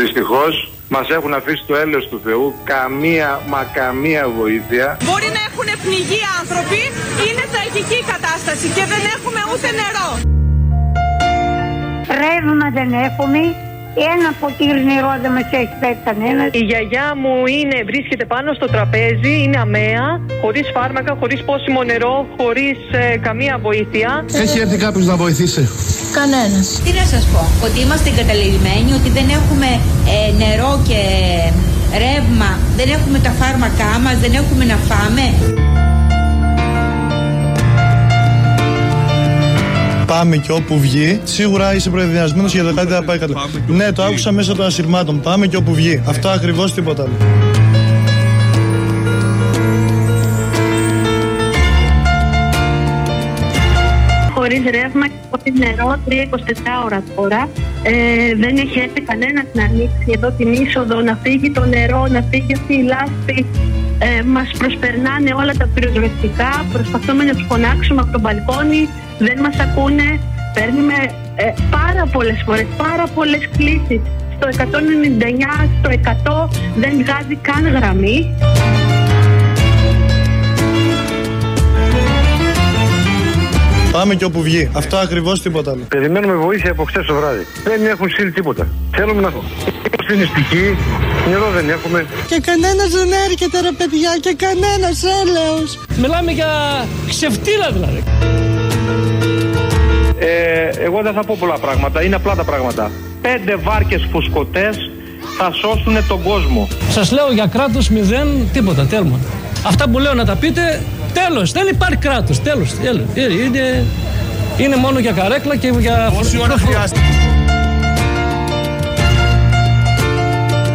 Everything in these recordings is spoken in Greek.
Δυστυχώς μας έχουν αφήσει το έλεος του Θεού καμία μα καμία βοήθεια. Μπορεί να έχουν πνιγεί άνθρωποι, είναι τραγική κατάσταση και δεν έχουμε ούτε νερό. Ρεύμα δεν έχουμε, ένα ποτήρι νερό δεν μας έχει φέρει κανένας. Η γιαγιά μου είναι, βρίσκεται πάνω στο τραπέζι, είναι αμαία, χωρίς φάρμακα, χωρίς πόσιμο νερό, χωρίς ε, καμία βοήθεια. Έχει έρθει κάποιος να βοηθήσει; Κανένας. Τι να σας πω, ότι είμαστε εγκαταλελειμμένοι, ότι δεν έχουμε ε, νερό και ρεύμα, δεν έχουμε τα φάρμακά μας, δεν έχουμε να φάμε. Πάμε και όπου βγει. Σίγουρα είσαι προεδριασμένο για το κάτι θα πάει καλά. Ναι, το άκουσα μέσα των ασυρμάτων. Πάμε και όπου βγει. Αυτό ακριβώς τίποτα άλλο. χωρίς ρεύμα και χωρίς νερό 3-24 ώρα τώρα. Ε, δεν έχει έρθει κανένας να ανοίξει εδώ την είσοδο, να φύγει το νερό, να φύγει αυτή η λάσπη. Ε, μας προσπερνάνε όλα τα πυροσβεστικά, προσπαθούμε να τους φωνάξουμε από το μπαλκόνι, δεν μας ακούνε. Παίρνουμε ε, πάρα πολλές φορές, πάρα πολλές κλήσεις. Στο 199, στο 100 δεν βγάζει καν γραμμή. Πάμε και όπου βγει. Αυτό ακριβώς τίποτα άλλο. Περιμένουμε βοήθεια από χθες το βράδυ. Δεν έχουν στείλει τίποτα. Θέλουμε να είμαστε νηστικοί, νερό δεν έχουμε. Και κανένας δεν έρχεται ρε παιδιά και κανένας έλεος. Μιλάμε για ξεφτύλα δηλαδή. Ε, εγώ δεν θα πω πολλά πράγματα, είναι απλά τα πράγματα. Πέντε βάρκες φουσκωτές θα σώσουν τον κόσμο. Σας λέω για κράτος μηδέν τίποτα, τέλμα. Αυτά που λέω να τα πείτε, τέλος, δεν υπάρχει κράτος, τέλος. τέλος. Είναι, είναι μόνο για καρέκλα και για... Πόση ώρα χρειάζεται;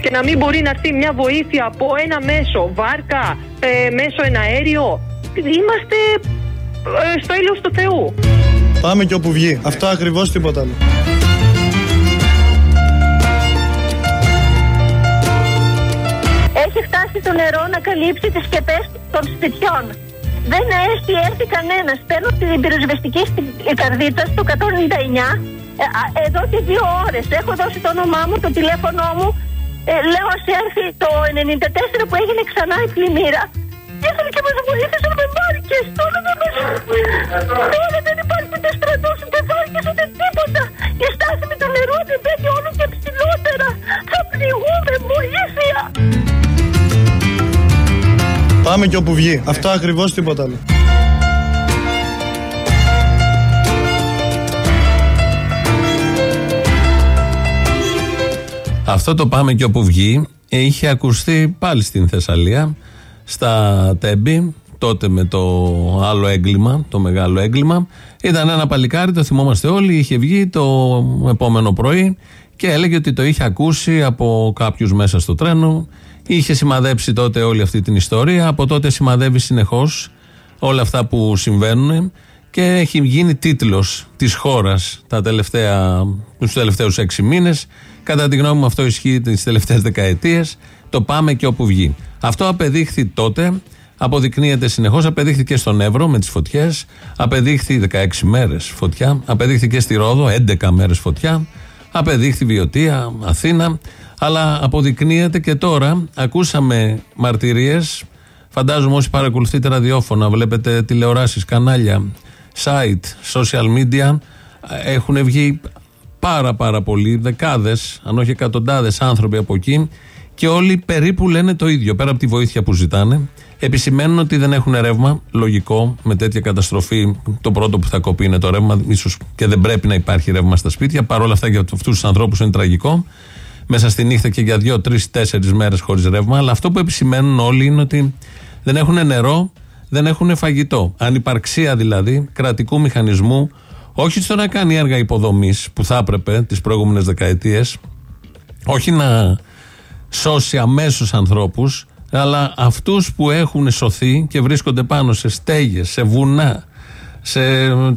Και να μην μπορεί να έρθει μια βοήθεια από ένα μέσο, βάρκα, ε, μέσο εναέριο. Είμαστε ε, στο ήλιος του Θεού. Πάμε και όπου βγει. Αυτό ακριβώς τίποτα άλλο. Έχει φτάσει το νερό να καλύψει τις σκεπές των σπιτιών. Δεν έχει έρθει κανένας. Παίρνω την πυροσβεστική στην καρδίτσα στο 199 ε, α, εδώ και δύο ώρες. Έχω δώσει το όνομά μου, το τηλέφωνό μου. Ε, λέω ας έρθει το 94 που έγινε ξανά η πλημμύρα. Ήθελε και μας βοήθησε με βάρκες. Τώρα δεν μας... Τώρα δεν υπάρχει ούτε στρατός, ούτε βάρκες, ούτε τίποτα. Η στάθμη του νερού δεν μπαίνει όλο και ψηλότερα. Θα πνιγούμε, βοήθεια. Πάμε και όπου βγει. Αυτό ακριβώς τίποτα άλλο. Αυτό το πάμε και όπου βγει είχε ακουστεί πάλι στην Θεσσαλία, στα Τέμπη, τότε με το άλλο έγκλημα, το μεγάλο έγκλημα. Ήταν ένα παλικάρι, το θυμόμαστε όλοι, είχε βγει το επόμενο πρωί και έλεγε ότι το είχε ακούσει από κάποιους μέσα στο τρένο. Είχε σημαδέψει τότε όλη αυτή την ιστορία. Από τότε σημαδεύει συνεχώς όλα αυτά που συμβαίνουν και έχει γίνει τίτλος της χώρας τα τελευταία, τους τελευταίους έξι μήνες. Κατά τη γνώμη μου αυτό ισχύει τις τελευταίες δεκαετίες. Το πάμε και όπου βγει. Αυτό απεδείχθη τότε, αποδεικνύεται συνεχώς, απεδείχθηκε στον Εύρο με τις φωτιές, απεδείχθη 16 μέρες φωτιά, απεδείχθηκε στη Ρόδο 11 μέρες φωτιά, απεδείχθη Βιωτία, Αθήνα, αλλά αποδεικνύεται και τώρα, ακούσαμε μαρτυρίες, φαντάζομαι όσοι παρακολουθείτε ραδιόφωνα, βλέπετε τηλεοράσεις, κανάλια, site, social media, έχουν βγει πάρα πάρα πολλοί, δεκάδες, αν όχι εκατοντάδες άνθρωποι από εκεί και όλοι περίπου λένε το ίδιο, πέρα από τη βοήθεια που ζητάνε. Επισημαίνουν ότι δεν έχουν ρεύμα. Λογικό, με τέτοια καταστροφή, το πρώτο που θα κοπεί είναι το ρεύμα. ίσως και δεν πρέπει να υπάρχει ρεύμα στα σπίτια. Παρ' όλα αυτά για αυτούς τους ανθρώπους είναι τραγικό. Μέσα στη νύχτα και για δύο, τρεις, τέσσερις μέρες χωρίς ρεύμα. Αλλά αυτό που επισημαίνουν όλοι είναι ότι δεν έχουν νερό, δεν έχουν φαγητό. Ανυπαρξία δηλαδή κρατικού μηχανισμού, όχι στο να κάνει έργα υποδομής που θα έπρεπε τις προηγούμενες δεκαετίες, όχι να σώσει αμέσως ανθρώπους, αλλά αυτούς που έχουν σωθεί και βρίσκονται πάνω σε στέγες, σε βουνά, σε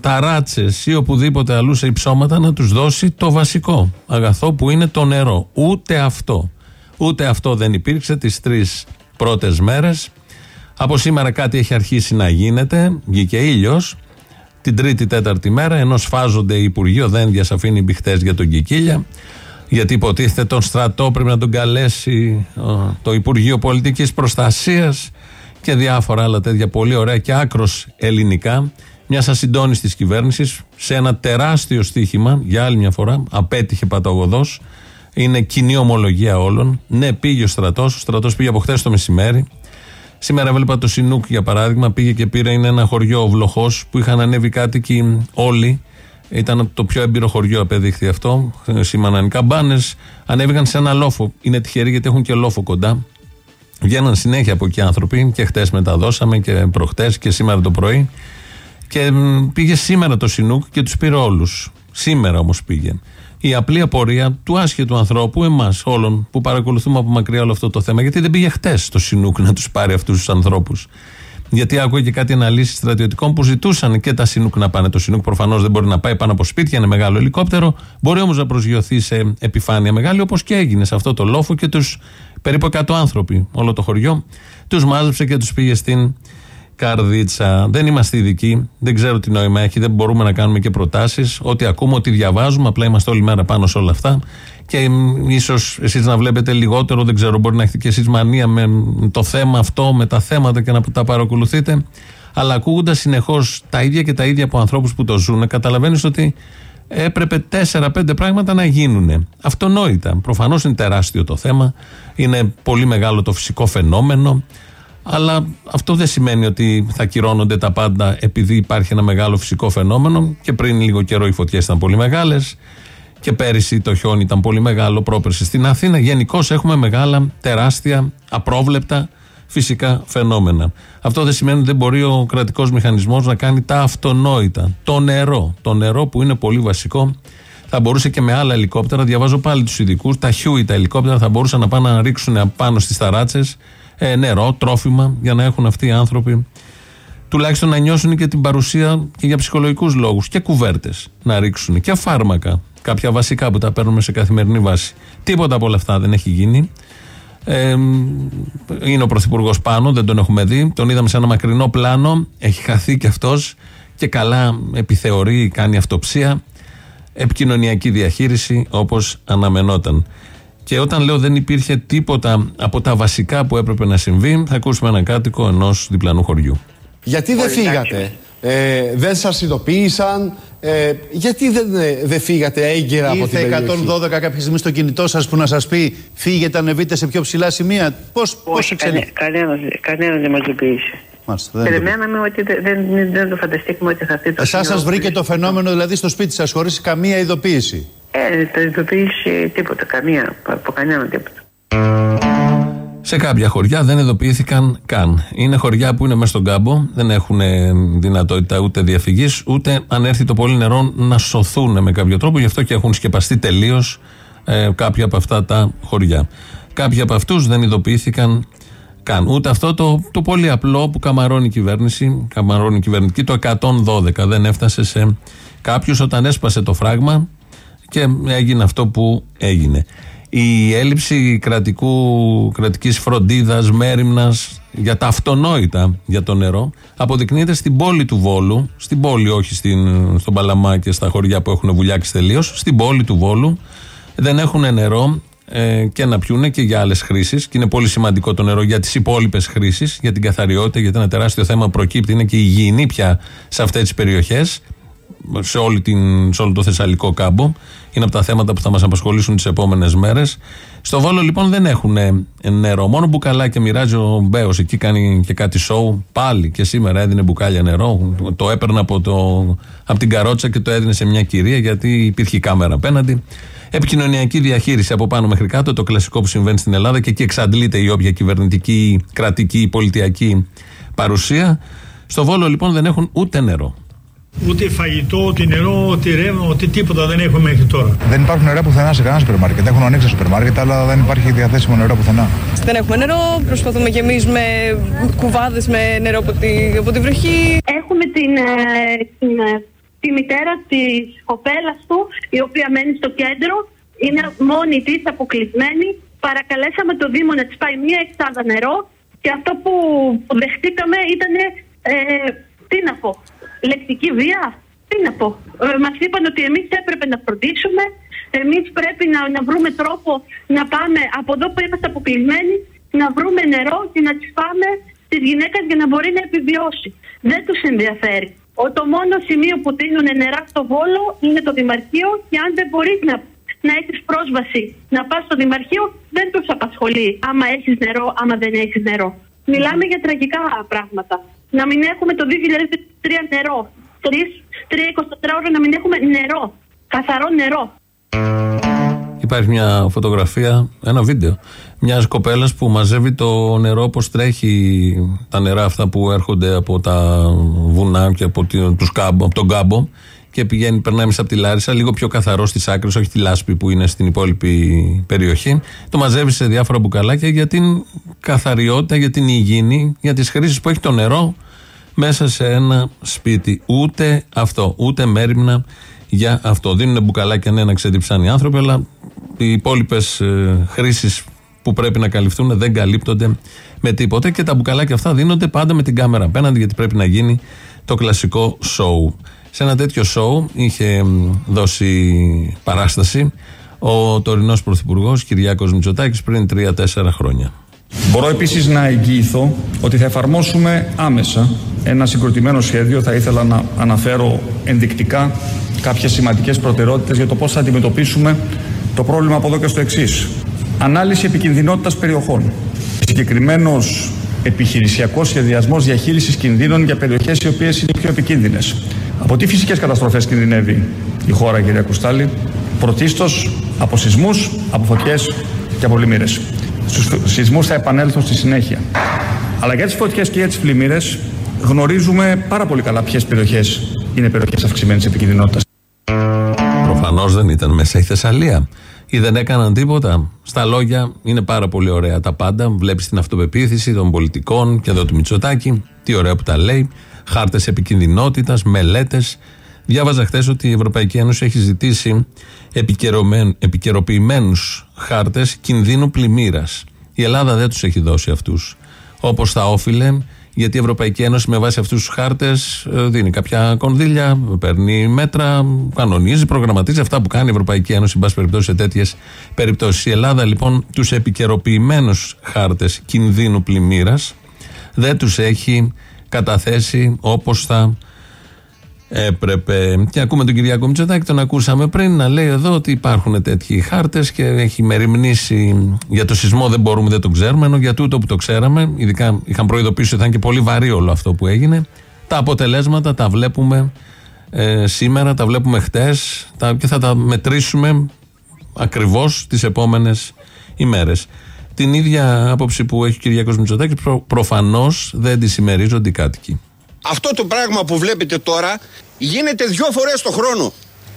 ταράτσες ή οπουδήποτε αλλού σε υψώματα να τους δώσει το βασικό αγαθό που είναι το νερό. Ούτε αυτό. Ούτε αυτό δεν υπήρξε τις τρεις πρώτες μέρες. Από σήμερα κάτι έχει αρχίσει να γίνεται. Βγήκε ήλιος. Την τρίτη-τέταρτη μέρα, ενώ σφάζονται οι Υπουργείο, δεν διασαφήνει μπιχτές για τον Κικίλια. Γιατί υποτίθεται τον στρατό πρέπει να τον καλέσει ο, το Υπουργείο Πολιτικής Προστασίας και διάφορα άλλα τέτοια πολύ ωραία και άκρος ελληνικά μια ασυντόνιστη της κυβέρνησης σε ένα τεράστιο στίχημα για άλλη μια φορά. Απέτυχε παταγωδός. Είναι κοινή ομολογία όλων. Ναι, πήγε ο στρατός. Ο στρατός πήγε από χθες το μεσημέρι. Σήμερα έβλεπα το Σινούκ για παράδειγμα. Πήγε και πήρε. Είναι ένα χωριό βλοχός που είχαν ανέβει κάτοικοι όλοι. Ήταν το πιο έμπειρο χωριό, απέδειχθη αυτό. Σήμαναν καμπάνε. Ανέβηκαν σε ένα λόφο. Είναι τυχεροί γιατί έχουν και λόφο κοντά. Βγαίναν συνέχεια από εκεί άνθρωποι και χτες μεταδώσαμε και προχτές και σήμερα το πρωί. Και πήγε σήμερα το Σινούκ και τους πήρε όλους. Σήμερα όμως πήγε. Η απλή απορία του άσχετου ανθρώπου, εμάς όλων που παρακολουθούμε από μακριά όλο αυτό το θέμα, γιατί δεν πήγε χτες το Σινούκ να τους πάρει αυτούς τους ανθρώπους. Γιατί άκουγε και κάτι αναλύσεις στρατιωτικών που ζητούσαν και τα Σινούκ να πάνε. Το Σινούκ προφανώς δεν μπορεί να πάει πάνω από σπίτια, είναι μεγάλο ελικόπτερο. Μπορεί όμως να προσγειωθεί σε επιφάνεια μεγάλη, όπως και έγινε σε αυτό το λόφο και τους περίπου 100 άνθρωποι, όλο το χωριό, τους μάζεψε και τους πήγε στην καρδίτσα. Δεν είμαστε ειδικοί, δεν ξέρω τι νόημα έχει, δεν μπορούμε να κάνουμε και προτάσεις. Ό,τι ακούμε, ό,τι διαβάζουμε, απλά είμαστε όλη μέρα πάνω σε όλα αυτά. Και ίσως εσείς να βλέπετε λιγότερο, δεν ξέρω, μπορεί να έχετε και εσείς μανία με το θέμα αυτό, με τα θέματα και να τα παρακολουθείτε. Αλλά ακούγοντας συνεχώς τα ίδια και τα ίδια από ανθρώπους που το ζουν, καταλαβαίνεις ότι έπρεπε 4-5 πράγματα να γίνουν. Αυτονόητα. Προφανώς είναι τεράστιο το θέμα. Είναι πολύ μεγάλο το φυσικό φαινόμενο. Αλλά αυτό δεν σημαίνει ότι θα κυρώνονται τα πάντα επειδή υπάρχει ένα μεγάλο φυσικό φαινόμενο. Και πριν λίγο καιρό οι φωτιές ήταν πολύ μεγάλες. Και πέρυσι το χιόνι ήταν πολύ μεγάλο, πρόπερση στην Αθήνα. Γενικώς έχουμε μεγάλα, τεράστια, απρόβλεπτα φυσικά φαινόμενα. Αυτό δεν σημαίνει ότι δεν μπορεί ο κρατικός μηχανισμός να κάνει τα αυτονόητα. Το νερό. Το νερό που είναι πολύ βασικό. Θα μπορούσε και με άλλα ελικόπτερα, διαβάζω πάλι τους ειδικούς, τα χιούι τα ελικόπτερα θα μπορούσαν να πάνε να ρίξουν πάνω στις ταράτσες ε, νερό, τρόφιμα για να έχουν αυτοί οι άνθρωποι τουλάχιστον να νιώσουν και την παρουσία και για ψυχολογικούς λόγους και κουβέρτες να ρίξουν και φάρμακα. Κάποια βασικά που τα παίρνουμε σε καθημερινή βάση. Τίποτα από όλα αυτά δεν έχει γίνει. Ε, είναι ο Πρωθυπουργός πάνω, δεν τον έχουμε δει. Τον είδαμε σε ένα μακρινό πλάνο. Έχει χαθεί κι αυτός και καλά επιθεωρεί, κάνει αυτοψία. Επικοινωνιακή διαχείριση όπως αναμενόταν. Και όταν λέω δεν υπήρχε τίποτα από τα βασικά που έπρεπε να συμβεί, θα ακούσουμε έναν κάτοικο ενός διπλανού χωριού. Γιατί δεν φύγατε, ε, δεν σας ειδοποίησαν, ε, γιατί δεν, ε, δεν φύγατε έγκαιρα από την περιοχή; Ήρθε 112 κάποια στιγμή στο κινητό σας που να σας πει φύγετε, ανεβείτε σε πιο ψηλά σημεία. Πώς πώς εξελίχθηκε. Κανένας δεν μας ειδοποίησε. Περιμέναμε ότι δεν, δεν, δεν το φανταστήκαμε ότι θα έρθει το Εσάς σας βρήκε το φαινόμενο δηλαδή στο σπίτι σας χωρίς καμία ειδοποίηση. Ε, το ειδοποίηση τίποτα, καμία, από κανέναν τίποτα. Σε κάποια χωριά δεν ειδοποιήθηκαν καν. Είναι χωριά που είναι μέσα στον κάμπο, δεν έχουν δυνατότητα ούτε διαφυγής, ούτε αν έρθει το πολύ νερό να σωθούν με κάποιο τρόπο. Γι' αυτό και έχουν σκεπαστεί τελείως ε, κάποια από αυτά τα χωριά. Κάποιοι από αυτούς δεν ειδοποιήθηκαν καν. Ούτε αυτό το, το πολύ απλό που καμαρώνει η κυβέρνηση, καμαρώνει η κυβερνητική, το 112 δεν έφτασε σε κάποιους όταν έσπασε το φράγμα και έγινε αυτό που έγινε. Η έλλειψη κρατικού, κρατικής φροντίδας, μέρημνας για τα αυτονόητα για το νερό αποδεικνύεται στην πόλη του Βόλου, στην πόλη όχι στην, στον Παλαμά και στα χωριά που έχουν βουλιάξει τελείως, στην πόλη του Βόλου δεν έχουν νερό ε, και να πιούνε και για άλλες χρήσεις. Και είναι πολύ σημαντικό το νερό για τις υπόλοιπες χρήσεις, για την καθαριότητα, γιατί ένα τεράστιο θέμα προκύπτει είναι και η υγιεινή πια σε αυτές τις περιοχές σε, όλη την, σε όλο το Θεσσαλικό κάμπο. Είναι από τα θέματα που θα μας απασχολήσουν τις επόμενες μέρες. Στο Βόλο λοιπόν δεν έχουν νερό. Μόνο μπουκαλάκια μοιράζει ο Μπέος. Εκεί κάνει και κάτι σοου. Πάλι και σήμερα έδινε μπουκάλια νερό. Το έπαιρνε από, το, από την καρότσα και το έδινε σε μια κυρία γιατί υπήρχε κάμερα απέναντι. Επικοινωνιακή διαχείριση από πάνω μέχρι κάτω. Το κλασικό που συμβαίνει στην Ελλάδα και εκεί εξαντλείται η όποια κυβερνητική, κρατική, πολιτιακή παρουσία. Στο Βόλο λοιπόν δεν έχουν ούτε νερό. Ούτε φαγητό, ούτε νερό, ούτε ρεύμα, ούτε τίποτα δεν έχουμε μέχρι τώρα. Δεν υπάρχουν νερά πουθενά σε κανένα σούπερ μάρκετ. Έχουν ανοίξει σούπερ μάρκετ, αλλά δεν υπάρχει διαθέσιμο νερό πουθενά. Δεν έχουμε νερό. Προσπαθούμε κι εμείς με κουβάδες με νερό από τη, από τη βροχή. Έχουμε την, ε, την, ε, τη μητέρα της κοπέλας του, η οποία μένει στο κέντρο. Είναι μόνη της, αποκλεισμένη. Παρακαλέσαμε το Δήμο να της πάει μία εξάδα νερό και αυτό που δεχτήκαμε ήταν. Ε, τι να πω, λεκτική βία. Τι να πω. Ε, Μας είπαν ότι εμείς έπρεπε να φροντίσουμε Εμείς πρέπει να, να βρούμε τρόπο να πάμε από εδώ που είμαστε αποκλεισμένοι, να βρούμε νερό και να τις πάμε στι γυναίκες για να μπορεί να επιβιώσει. Δεν τους ενδιαφέρει. Ο, το μόνο σημείο που δίνουν νερά στο Βόλο είναι το Δημαρχείο και αν δεν μπορεί να, να έχεις πρόσβαση να πας στο Δημαρχείο, δεν τους απασχολεί άμα έχεις νερό, άμα δεν έχεις νερό. Μιλάμε για τραγικά πράγματα. Να μην έχουμε το 2003 νερό. 3-24 ώρα να μην έχουμε νερό. Καθαρό νερό. Υπάρχει μια φωτογραφία, ένα βίντεο μιας κοπέλας που μαζεύει το νερό όπως τρέχει τα νερά αυτά που έρχονται από τα βουνά και από, τους κάμπο, από τον κάμπο και πηγαίνει, περνάει μέσα από τη Λάρισα, λίγο πιο καθαρό στις άκρες, όχι τη λάσπη που είναι στην υπόλοιπη περιοχή. Το μαζεύει σε διάφορα μπουκαλάκια για την καθαριότητα, για την υγιεινή, για τις χρήσεις που έχει το νερό μέσα σε ένα σπίτι. Ούτε αυτό, ούτε μέρημνα για αυτό. Δίνουν μπουκαλάκια ναι να ξεντυψάνε οι άνθρωποι, αλλά οι υπόλοιπες χρήσεις που πρέπει να καλυφθούν δεν καλύπτονται με τίποτα και τα μπουκαλάκια αυτά δίνονται πάντα με την κάμερα απέναντι γιατί πρέπει να γίνει το κλασικό show. Σε ένα τέτοιο show είχε δώσει παράσταση ο τωρινός πρωθυπουργός Κυριάκος Μητσοτάκης πριν 3-4 χρόνια. Μπορώ επίσης να εγγυηθώ ότι θα εφαρμόσουμε άμεσα ένα συγκροτημένο σχέδιο. Θα ήθελα να αναφέρω ενδεικτικά κάποιες σημαντικές προτεραιότητες για το πώς θα αντιμετωπίσουμε το πρόβλημα από εδώ και στο εξής. Ανάλυση επικινδυνότητας περιοχών. Συγκεκριμένος επιχειρησιακός σχεδιασμός διαχείρισης κινδύνων για περιοχές οι οποίες είναι πιο επικίνδυνες. Από τι φυσικές καταστροφές κινδυνεύει η χώρα, κυρία Κουστάλη, πρωτίστως από σεισμούς, από φωτιές και από πλημμύρες. Στους σεισμούς θα επανέλθω στη συνέχεια. Αλλά για τις φωτιές και για τις πλημμύρες γνωρίζουμε πάρα πολύ καλά ποιες περιοχές είναι περιοχές αυξημένης επικίνδυνοτητας. Προφανώς δεν ήταν μέσα η Θεσσαλία ή δεν έκαναν τίποτα. Στα λόγια είναι πάρα πολύ ωραία τα πάντα. Βλέπεις την αυτοπεποίθηση των πολιτικών και εδώ του Μητσοτάκη. Τι ωραία που τα λέει. Χάρτες επικινδυνότητας, μελέτες. Διάβαζα χθες ότι η Ευρωπαϊκή Ένωση έχει ζητήσει επικαιροποιημένους χάρτες κινδύνου πλημμύρας. Η Ελλάδα δεν τους έχει δώσει αυτούς. Όπως θα όφιλε γιατί η Ευρωπαϊκή Ένωση με βάση αυτούς τους χάρτες ε, δίνει κάποια κονδύλια, παίρνει μέτρα, κανονίζει, προγραμματίζει αυτά που κάνει η Ευρωπαϊκή Ένωση, εν πάση περιπτώσει, σε τέτοιες περιπτώσεις. Η Ελλάδα λοιπόν τους επικαιροποιημένους χάρτες κινδύνου πλημμύρας δεν τους έχει καταθέσει όπως θα έπρεπε. Και ακούμε τον Κυριακό Μητσοτάκη, τον ακούσαμε πριν να λέει εδώ ότι υπάρχουν τέτοιοι χάρτες και έχει μεριμνήσει για το σεισμό. Δεν μπορούμε, δεν το ξέρουμε. Ενώ για τούτο που το ξέραμε, ειδικά είχαν προειδοποιήσει ότι θα είναι και πολύ βαρύ όλο αυτό που έγινε. Τα αποτελέσματα τα βλέπουμε ε, σήμερα, τα βλέπουμε χτες και θα τα μετρήσουμε ακριβώς τις επόμενες ημέρες. Την ίδια άποψη που έχει ο Κυριακός Μητσοτάκης προ, προφανώς δεν τη συμμερίζονται οι κάτοικοι. Αυτό το πράγμα που βλέπετε τώρα γίνεται δύο φορές το χρόνο.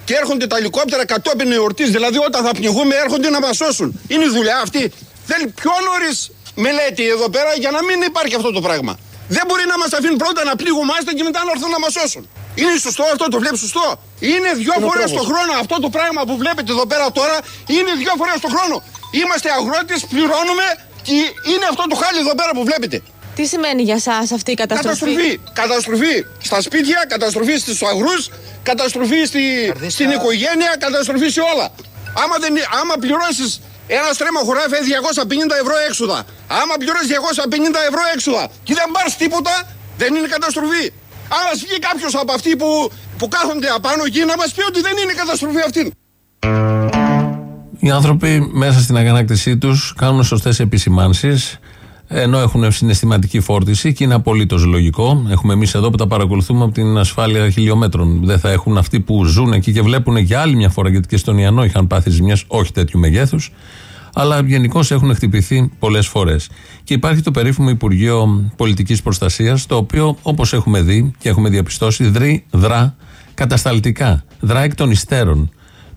Και έρχονται τα ελικόπτερα κατόπιν εορτής. Δηλαδή, όταν θα πνιγούμε, έρχονται να μας σώσουν. Είναι η δουλειά αυτή. Θέλει πιο νωρίς μελέτη εδώ πέρα για να μην υπάρχει αυτό το πράγμα. Δεν μπορεί να μας αφήνει πρώτα να πληγούμαστε και μετά να έρθουν να μας σώσουν. Είναι σωστό αυτό, το βλέπεις σωστό. Είναι δύο φορές το χρόνο. Αυτό το πράγμα που βλέπετε εδώ πέρα τώρα είναι δύο φορές το χρόνο. Είμαστε αγρότες, πληρώνουμε και είναι αυτό το χάλι εδώ πέρα που βλέπετε. Τι σημαίνει για εσά αυτή η καταστροφή; Καταστροφή. Καταστροφή στα σπίτια, καταστροφή στους αγρούς, καταστροφή στη, στην οικογένεια, καταστροφή σε όλα. Άμα, δεν, άμα πληρώσεις ένα στρέμμα χωράφι 250 ευρώ έξοδα. Άμα πληρώσεις 250 ευρώ έξοδα και δεν πάρεις τίποτα, δεν είναι καταστροφή. Άρα βγει κάποιος από αυτοί που, που κάθονται απάνω εκεί να μας πει ότι δεν είναι καταστροφή αυτή. Οι άνθρωποι μέσα στην αγανάκτησή τους κάνουν σωστές επισημάνσεις ενώ έχουν συναισθηματική φόρτιση και είναι απολύτως λογικό. Έχουμε εμείς εδώ που τα παρακολουθούμε από την ασφάλεια χιλιόμετρων. Δεν θα έχουν αυτοί που ζουν εκεί και βλέπουν για άλλη μια φορά, γιατί και στον Ιαννό είχαν πάθει ζημιές όχι τέτοιου μεγέθους, αλλά γενικώ έχουν χτυπηθεί πολλές φορές. Και υπάρχει το περίφημο Υπουργείο Πολιτικής Προστασίας, το οποίο όπως έχουμε δει και έχουμε διαπιστώσει, δρεί, δρά κατασταλτικά. Δρά εκ των υστέρων.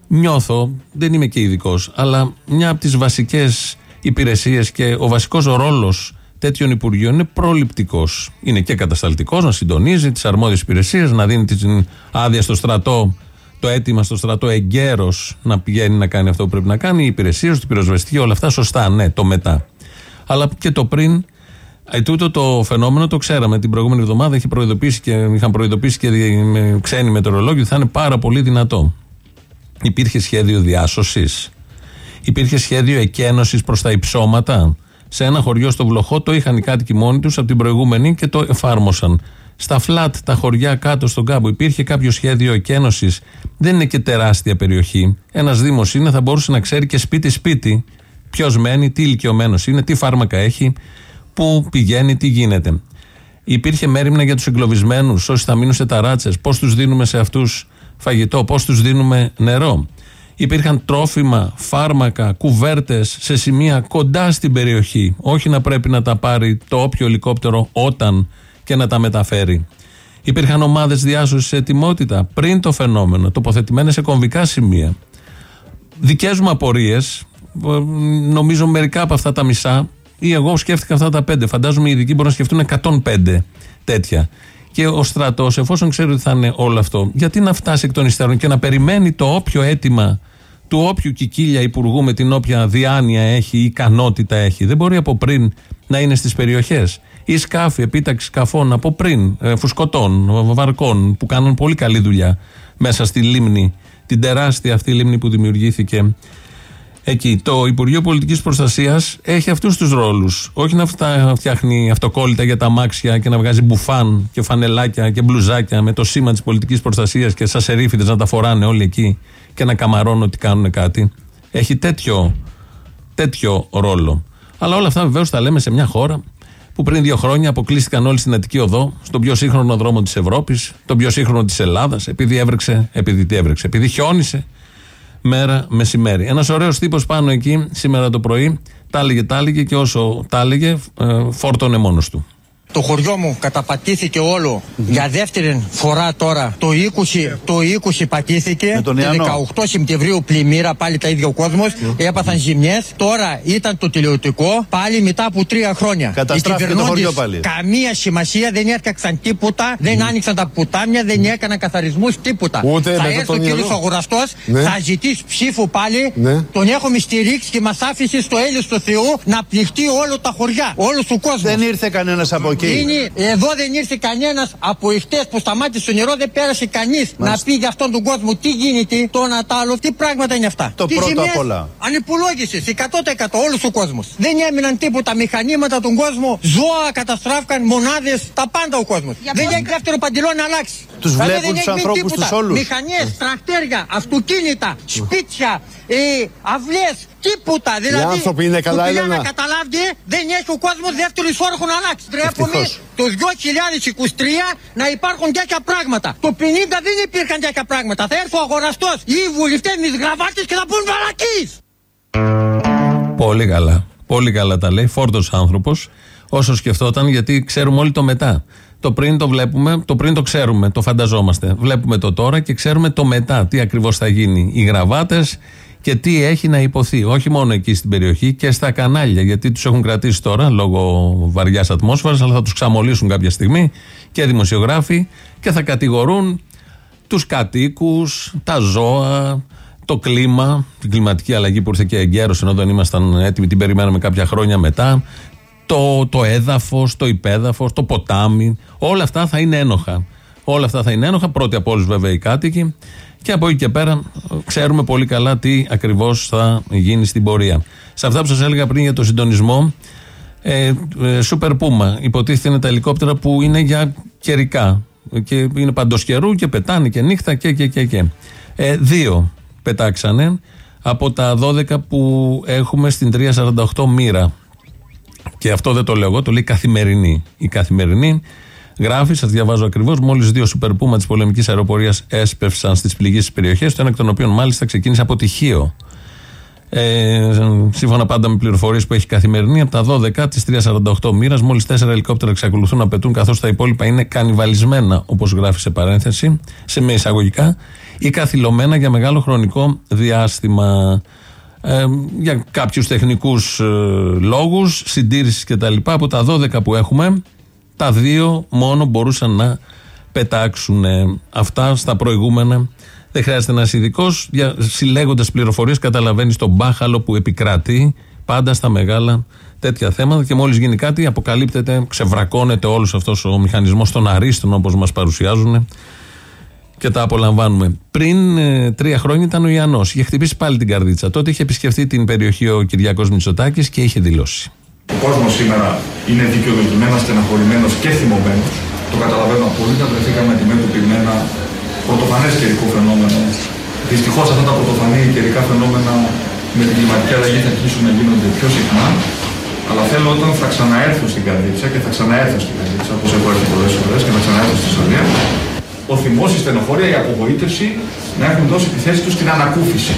Νιώθω, δεν είμαι και ειδικός, αλλά μια από τις βασικές υπηρεσίες και ο βασικός ρόλος τέτοιων υπουργείων είναι προληπτικός. Είναι και κατασταλτικός να συντονίζει τις αρμόδιες υπηρεσίες, να δίνει την άδεια στο στρατό, το αίτημα στο στρατό εγκαίρως να πηγαίνει να κάνει αυτό που πρέπει να κάνει, οι υπηρεσίε, το πυροσβεστική, όλα αυτά σωστά, ναι, το μετά. Αλλά και το πριν, ε, τούτο το φαινόμενο το ξέραμε. Την προηγούμενη εβδομάδα είχε προειδοποιήσει και, είχαν προειδοποιήσει και ξένοι μετεωρολόγοι ότι θα είναι πάρα πολύ δυνατό. Υπήρχε σχέδιο διάσωσης. Υπήρχε σχέδιο εκένωσης προς τα υψώματα. Σε ένα χωριό στο Βλοχό το είχαν οι κάτοικοι μόνοι τους από την προηγούμενη και το εφάρμοσαν. Στα φλατ, τα χωριά κάτω στον κάμπο, υπήρχε κάποιο σχέδιο εκένωσης. Δεν είναι και τεράστια περιοχή. Ένας Δήμος είναι, θα μπορούσε να ξέρει και σπίτι-σπίτι ποιος μένει, τι ηλικιωμένος είναι, τι φάρμακα έχει, πού πηγαίνει, τι γίνεται. Υπήρχε μέρημνα για τους εγκλωβισμένους, όσοι θα μείνουν σε ταράτσες, πώς τους δίνουμε σε αυτούς φαγητό, πώς τους δίνουμε νερό. Υπήρχαν τρόφιμα, φάρμακα, κουβέρτες σε σημεία κοντά στην περιοχή. Όχι να πρέπει να τα πάρει το όποιο ελικόπτερο όταν και να τα μεταφέρει. Υπήρχαν ομάδες διάσωσης σε ετοιμότητα πριν το φαινόμενο, τοποθετημένες σε κομβικά σημεία. Δικές μου απορίες, νομίζω μερικά από αυτά τα μισά, ή εγώ σκέφτηκα αυτά τα πέντε. Φαντάζομαι οι ειδικοί μπορούν να σκεφτούν 105 τέτοια. Και ο στρατός, εφόσον ξέρει ότι θα είναι όλο αυτό, γιατί να φτάσει εκ των υστέρων και να περιμένει το όποιο αίτημα του όποιου κικίλια υπουργού με την όποια διάνοια έχει ή ικανότητα έχει. Δεν μπορεί από πριν να είναι στις περιοχές. Ή σκάφη, επίταξη σκαφών από πριν, ε, φουσκωτών, βαρκών που κάνουν πολύ καλή δουλειά μέσα στη λίμνη, την τεράστια αυτή λίμνη που δημιουργήθηκε εκεί. Το Υπουργείο Πολιτικής Προστασίας έχει αυτούς τους ρόλους. Όχι να φτιάχνει αυτοκόλλητα για τα μάξια και να βγάζει μπουφάν και φανελάκια και μπλουζάκια με το σήμα της πολιτικής προστασίας και σα ερήφιδε να τα φοράνε όλοι εκεί και να καμαρώνουν ότι κάνουν κάτι. Έχει τέτοιο, τέτοιο ρόλο. Αλλά όλα αυτά βεβαίως τα λέμε σε μια χώρα που πριν δύο χρόνια αποκλείστηκαν όλοι στην Αττική Οδό, στον πιο σύγχρονο δρόμο της Ευρώπης, τον πιο σύγχρονο της Ελλάδας, επειδή έβρεξε, επειδή τι έβρεξε, επειδή χιόνισε μέρα μεσημέρι. Ένας ωραίος τύπος πάνω εκεί σήμερα το πρωί τα έλεγε, τα έλεγε και όσο τα έλεγε, ε, φόρτωνε μόνος του. Το χωριό μου καταπατήθηκε όλο για δεύτερη φορά τώρα. Το 20, το 20 πατήθηκε. Το 18 Σεπτεμβρίου πλημμύρα, πάλι τα ίδια ο κόσμος. Έπαθαν ζημιές. Τώρα ήταν το τηλεοπτικό, πάλι μετά από τρία χρόνια. Καταστράφηκε το χωριό πάλι. Καμία σημασία, δεν έφτιαξαν τίποτα, δεν άνοιξαν τα πουτάμια, δεν έκαναν καθαρισμούς, τίποτα. Ούτε θα έρθει ο κύριος Αγοραστός, ναι. θα ζητήσει ψήφο πάλι. Ναι. Τον έχουμε στηρίξει και μας άφησε στο έλιο του Θεού να πληχτεί όλο τα χωριά, όλο του κόσμου. Δεν ήρθε κανένας από είναι, εδώ δεν ήρθε κανένας από εχθέ που σταμάτησε το νερό, δεν πέρασε κανείς να πει για αυτόν τον κόσμο τι γίνεται, το ένα τ' άλλο, τι πράγματα είναι αυτά. Το τι πρώτο απ' όλα. Ανυπολόγησες 100% όλος ο κόσμος. Δεν έμειναν τίποτα μηχανήματα τον κόσμο, ζώα καταστράφηκαν, μονάδες, τα πάντα ο κόσμος. Δεν έχει δεύτερο παντελό να αλλάξει. Τους δηλαδή βλέπουν τους ανθρώπους τους όλους. Μηχανίε, τρακτέρια, αυτοκίνητα, σπίτια, ε, αυλές, τίποτα. Δηλαδή, Οι άνθρωποι είναι καλά, Έλενα. να καταλάβει, δεν έχει ο κόσμος δεύτερο εισόρχο να αλλάξει. Τρέπουμε το 2023 να υπάρχουν τέτοια πράγματα. Το 50 δεν υπήρχαν τέτοια πράγματα. Θα έρθει ο αγοραστός ή οι βουλευτές με γραβάτες και θα πούν βαρακής. Πολύ καλά. Πολύ καλά τα λέει. Φόρτος άνθρωπος. Όσο σκεφτόταν, γιατί ξέρουμε όλοι το μετά. Το πριν το βλέπουμε, το πριν το ξέρουμε, το φανταζόμαστε. Βλέπουμε το τώρα και ξέρουμε το μετά. Τι ακριβώς θα γίνει. Οι γραβάτες, και τι έχει να υποθεί. Όχι μόνο εκεί στην περιοχή και στα κανάλια, γιατί τους έχουν κρατήσει τώρα λόγω βαριάς ατμόσφαιρας, αλλά θα τους ξαμολύσουν κάποια στιγμή και δημοσιογράφοι και θα κατηγορούν τους κατοίκους, τα ζώα, το κλίμα, την κλιματική αλλαγή που ήρθε και εγκαίρω ενώ δεν ήμασταν έτοιμοι, την περιμέναμε κάποια χρόνια μετά. Το, το έδαφος, το υπέδαφος, το ποτάμι, όλα αυτά θα είναι ένοχα. Όλα αυτά θα είναι ένοχα. Πρώτοι από όλους βέβαια οι κάτοικοι. Και από εκεί και πέρα ξέρουμε πολύ καλά τι ακριβώς θα γίνει στην πορεία. Σε αυτά που σας έλεγα πριν για το συντονισμό, ε, ε, Super Puma υποτίθεται είναι τα ελικόπτερα που είναι για καιρικά. Και είναι παντός καιρού και πετάνε και νύχτα και και και. και. Ε, δύο πετάξανε από τα 12 που έχουμε στην 348 μοίρα. Και αυτό δεν το λέω εγώ, το λέει καθημερινή. Η καθημερινή Γράφει, σας διαβάζω ακριβώς, μόλις δύο σούπερ πούμα της πολεμικής αεροπορίας έσπευσαν στις πληγήσεις περιοχέ, το ένα εκ των οποίων μάλιστα ξεκίνησε από τυχείο. Ε, σύμφωνα πάντα με πληροφορίες που έχει καθημερινή, από τα 12 της 348 μοίρας, μόλις 4 ελικόπτερα εξακολουθούν να πετούν, καθώς τα υπόλοιπα είναι κανιβαλισμένα, όπως γράφει σε παρένθεση, σε με εισαγωγικά, ή καθυλωμένα για μεγάλο χρονικό διάστημα. Ε, για κάποιους τεχνικούς ε, λόγους, συντήρησης κτλ. Από τα 12 που έχουμε, τα δύο μόνο μπορούσαν να πετάξουν αυτά στα προηγούμενα. Δεν χρειάζεται ένα ειδικός. Συλλέγοντας πληροφορίες, καταλαβαίνεις τον μπάχαλο που επικρατεί πάντα στα μεγάλα τέτοια θέματα. Και μόλις γίνει κάτι, αποκαλύπτεται, ξεβρακώνεται όλος αυτός ο μηχανισμός των αρίστων, όπως μας παρουσιάζουν. Και τα απολαμβάνουμε. Πριν ε, τρία χρόνια ήταν ο Ιαννός. Είχε χτυπήσει πάλι την καρδίτσα. Τότε είχε επισκεφτεί την περιοχή ο Κυριακό Μητσοτάκης και είχε δηλώσει. Ο κόσμος σήμερα είναι δικαιολογημένα, στεναχωρημένος και θυμωμένος. Το καταλαβαίνω απόλυτα. Βρεθήκαμε αντιμέτωποι με ένα πρωτοφανές καιρικό φαινόμενο. Δυστυχώς αυτά τα πρωτοφανή καιρικά φαινόμενα με την κλιματική αλλαγή θα αρχίσουν να γίνονται πιο συχνά. Αλλά θέλω όταν θα ξαναέρθω στην Καρδίτσα και θα ξαναέρθω στην Καρδίτσα, όπως έχω έρθει πολλές φορές και θα ξαναέρθω στη Σαλία, ο θυμός, η στενοχώρια, η απογοήτευση να έχουν δώσει τη θέση τους στην ανακούφιση.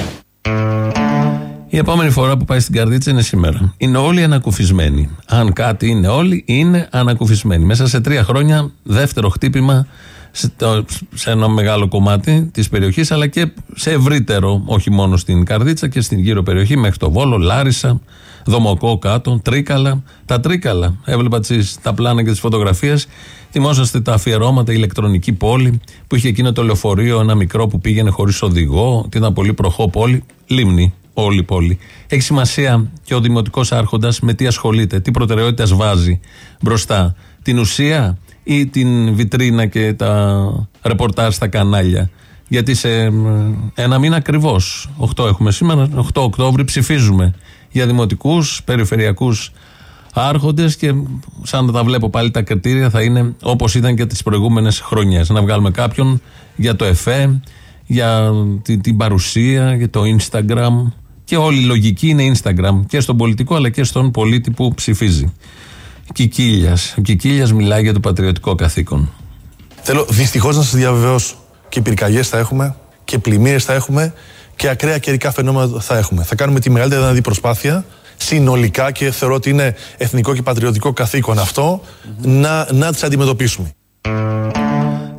Η επόμενη φορά που πάει στην καρδίτσα είναι σήμερα. Είναι όλοι ανακουφισμένοι. Αν κάτι είναι όλοι, είναι ανακουφισμένοι. Μέσα σε τρία χρόνια, δεύτερο χτύπημα σε, το, σε ένα μεγάλο κομμάτι της περιοχής, αλλά και σε ευρύτερο, όχι μόνο στην καρδίτσα και στην γύρω περιοχή, μέχρι το Βόλο, Λάρισα, Δομοκό κάτω, Τρίκαλα. Τα Τρίκαλα. Έβλεπα τις, τα πλάνα και τις φωτογραφίες. Θυμόσαστε τα αφιερώματα, η ηλεκτρονική πόλη που είχε εκείνο το λεωφορείο, ένα μικρό που πήγαινε χωρίς οδηγό, ότι ήταν πολύ προχώ πόλη. Λίμνη, όλη η πόλη. Έχει σημασία και ο δημοτικός άρχοντας με τι ασχολείται, τι προτεραιότητες βάζει μπροστά. Την ουσία ή την βιτρίνα και τα ρεπορτάζ στα κανάλια. Γιατί σε ένα μήνα ακριβώς, 8 έχουμε σήμερα, 8 Οκτώβρη ψηφίζουμε για δημοτικούς, περιφερειακούς άρχοντες και σαν να τα βλέπω πάλι τα κριτήρια θα είναι όπως ήταν και τις προηγούμενες χρονιές. Να βγάλουμε κάποιον για το ΕΦΕ, για την, την παρουσία, για το Instagram. Και όλη η λογική είναι Instagram και στον πολιτικό αλλά και στον πολίτη που ψηφίζει. Κικίλιας. Ο Κικίλιας μιλάει για το πατριωτικό καθήκον. Θέλω δυστυχώς να σας διαβεβαιώσω. Και πυρκαγιές θα έχουμε και πλημμύρες θα έχουμε και ακραία καιρικά φαινόμενα θα έχουμε. Θα κάνουμε τη μεγαλύτερη δυνατή προσπάθεια συνολικά και θεωρώ ότι είναι εθνικό και πατριωτικό καθήκον να, να τις αντιμετωπίσουμε.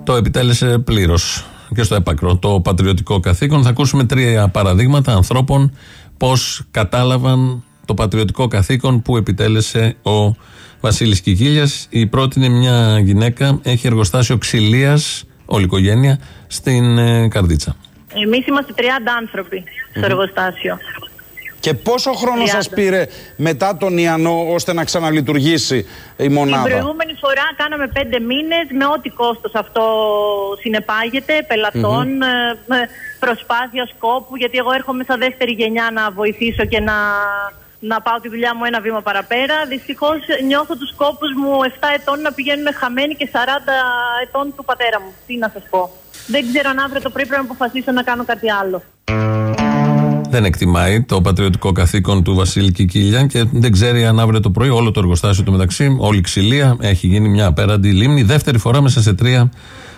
Το επιτέλεσε πλήρως και στο έπακρο; Το πατριωτικό καθήκον. Θα ακούσουμε τρία παραδείγματα ανθρώπων πώς κατάλαβαν το πατριωτικό καθήκον που επιτέλεσε ο Βασίλης Κικίλιας. Η πρώτη είναι μια γυναίκα, έχει εργοστάσιο ξυλίας, όλη η οικογένεια, στην ε, Καρδίτσα. Εμείς είμαστε 30 άνθρωποι στο εργοστάσιο. Και πόσο χρόνο σας πήρε μετά τον Ιαννό ώστε να ξαναλειτουργήσει η μονάδα; Την προηγούμενη φορά κάναμε πέντε μήνες με ό,τι κόστος αυτό συνεπάγεται, πελατών, mm-hmm. προσπάθεια σκόπου. Γιατί εγώ έρχομαι στα δεύτερη γενιά να βοηθήσω και να να πάω τη δουλειά μου ένα βήμα παραπέρα. Δυστυχώς νιώθω τους κόπους μου 7 ετών να πηγαίνουν χαμένοι και 40 ετών του πατέρα μου. Τι να σας πω. Δεν ξέρω αν αύριο το πρωί πρέπει να αποφασίσω να κάνω κάτι άλλο. Δεν εκτιμάει το πατριωτικό καθήκον του Βασίλη Κικίλια και δεν ξέρει αν αύριο το πρωί όλο το εργοστάσιο του μεταξύ, όλη η ξυλία έχει γίνει μια απέραντη λίμνη. Δεύτερη φορά μέσα σε τρία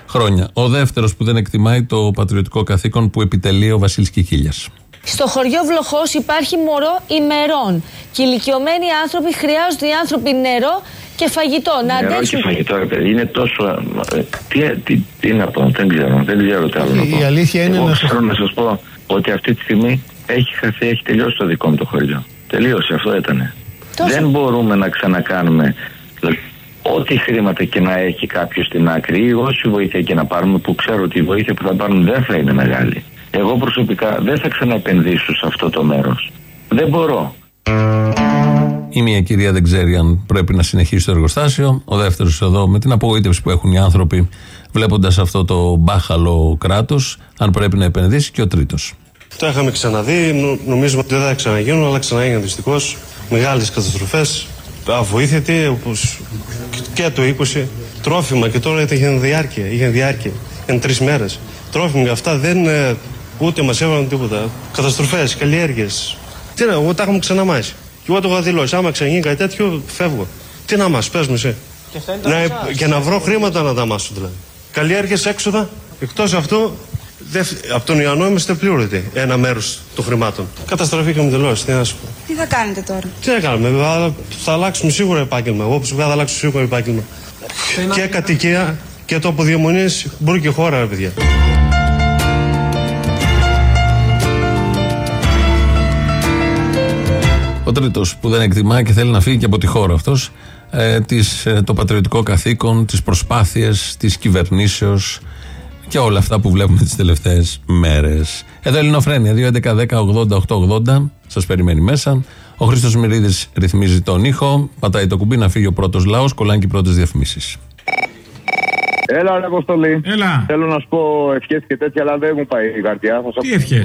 χρόνια. Ο δεύτερος που δεν εκτιμάει το πατριωτικό καθήκον που επιτελεί ο Βασίλης Κικίλιας. Στο χωριό Βλοχός υπάρχει μωρό ημερών. Και ηλικιωμένοι άνθρωποι χρειάζονται οι άνθρωποι νερό και φαγητό. Να νερό και φαγητό, ρε παιδί. Είναι τόσο. Ε, τι, τι, τι να πω, δεν ξέρω. Δεν ξέρω τι άλλο να πω. Η αλήθεια είναι Εγώ να θέλω να σας πω ότι αυτή τη στιγμή έχει χαθεί, έχει τελειώσει το δικό μου το χωριό. Τελείωσε, αυτό ήταν. Δεν μπορούμε να ξανακάνουμε. Ό,τι χρήματα και να έχει κάποιος στην άκρη ή όση βοήθεια και να πάρουμε που ξέρω ότι η βοήθεια που θα πάρουν δεν θα είναι μεγάλη. Εγώ προσωπικά δεν θα ξαναεπενδύσω σε αυτό το μέρος. Δεν μπορώ. Η μία κυρία δεν ξέρει αν πρέπει να συνεχίσει το εργοστάσιο. Ο δεύτερος εδώ με την απογοήτευση που έχουν οι άνθρωποι βλέποντας αυτό το μπάχαλο κράτος, αν πρέπει να επενδύσει. Και ο τρίτος. Το είχαμε ξαναδεί. Νομίζουμε ότι δεν θα ξαναγίνουν, αλλά ξαναγίνουν δυστυχώς. Μεγάλες καταστροφές. Αβοήθητοι, όπως και το 20. Τρόφιμα και τώρα είχαν διάρκεια. Είχαν διάρκεια. Είναι τρεις μέρες. Τρόφιμα αυτά δεν ε, Ούτε μας έβαλαν τίποτα. Καταστροφές, καλλιέργειες. Τι να, εγώ τα έχουμε ξαναμάσει. Και εγώ το είχα δηλώσει. Άμα ξαναγίνει κάτι τέτοιο, φεύγω. Τι να μας, πες μου εσύ. Και, να, και να βρω χρήματα να τα μάσω δηλαδή. Καλλιέργειες, έξοδα. Εκτός αυτού, από τον Ιαννό είμαστε πλήρωτοι ένα μέρος των χρημάτων. Καταστραφήκαμε τελώ. Τι να σου πω. Τι θα κάνετε τώρα; Τι θα κάνουμε, θα, θα αλλάξουμε σίγουρα επάγγελμα. Εγώ προσωπικά θα αλλάξω σίγουρα επάγγελμα. Και κατοικία και τόπο διαμονής μπορεί και χώρα, ρε παιδιά. Ο τρίτος που δεν εκτιμά και θέλει να φύγει και από τη χώρα αυτός, ε, ε, το πατριωτικό καθήκον, τις προσπάθειες της κυβερνήσεως και όλα αυτά που βλέπουμε τις τελευταίες μέρες. Εδώ Ελληνοφρένια, 2.11.10.80.880. Σας περιμένει μέσα. Ο Χρήστος Μυρίδης ρυθμίζει τον ήχο. Πατάει το κουμπί να φύγει ο πρώτος λαός. Κολλάνε και οι πρώτες διαφημίσεις. Έλα, ρε Αποστολή. Έλα. Θέλω να σου πω ευχέ και τέτοια, αλλά δεν μου πάει η καρδιά. Θα Τι ευχέ.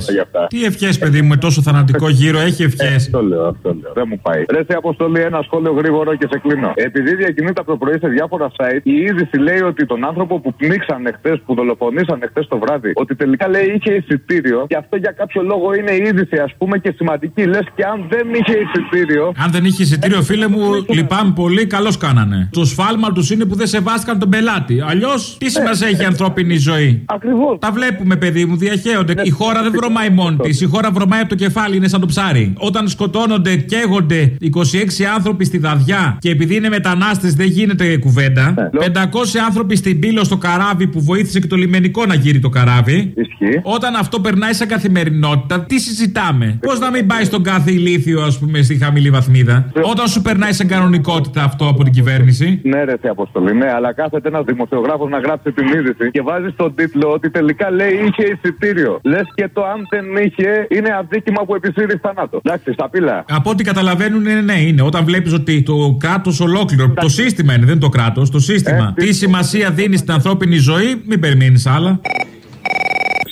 Τι ευχέ, παιδί μου, με τόσο θανατικό γύρο, έχει ευχέ. Ε, αυτό λέω, αυτό λέω. Δεν μου πάει. Ρε σε Αποστολή, ένα σχόλιο γρήγορο και σε κλείνω. Επειδή διακινείται από το πρωί σε διάφορα site, η είδηση λέει ότι τον άνθρωπο που πνίξαν χτε, που δολοφονήσαν χτε το βράδυ, ότι τελικά λέει είχε εισιτήριο και αυτό για κάποιο λόγο είναι είδηση, α πούμε, και σημαντική. Λε και αν δεν είχε εισιτήριο. Αν δεν είχε εισιτήριο, φίλε μου, λυπάμαι πολύ, καλώ κάνανε. Το σφάλμα του είναι που δεν σεβάστηκαν τον πελάτη. Αλλιώ, τι σημασία έχει η ανθρώπινη ζωή; Ακριβώς. Τα βλέπουμε, παιδί μου, διαχέονται. Η χώρα δεν βρωμάει μόνη της. Η χώρα βρωμάει από το κεφάλι, είναι σαν το ψάρι. Όταν σκοτώνονται, καίγονται 26 άνθρωποι στη δαδιά και επειδή είναι μετανάστες δεν γίνεται κουβέντα. 500 άνθρωποι στην πύλο στο καράβι που βοήθησε και το λιμενικό να γύρει το καράβι. Όταν αυτό περνάει σαν καθημερινότητα, τι συζητάμε; Πώς να μην πάει στον κάθε ηλίθιο, ας πούμε, στη χαμηλή βαθμίδα; Όταν σου περνάει σαν κανονικότητα αυτό από την κυβέρνηση. Ναι, ρε, σε αποστολή, ναι, αλλά κάθεται ένας δημοσιογράφος να γράψει την είδηση και βάζει στον τίτλο ότι τελικά λέει είχε εισιτήριο. Λες και το αν δεν είχε είναι αδίκημα που επισύρεις θανάτο. Εντάξει, στα πύλα. Από ό,τι καταλαβαίνουν, ναι, ναι, είναι. Όταν βλέπεις ότι το κράτος ολόκληρο, το σύστημα είναι, δεν το κράτος, το σύστημα. Ε, τι σημασία δίνει στην ανθρώπινη ζωή, μην περιμένεις άλλα.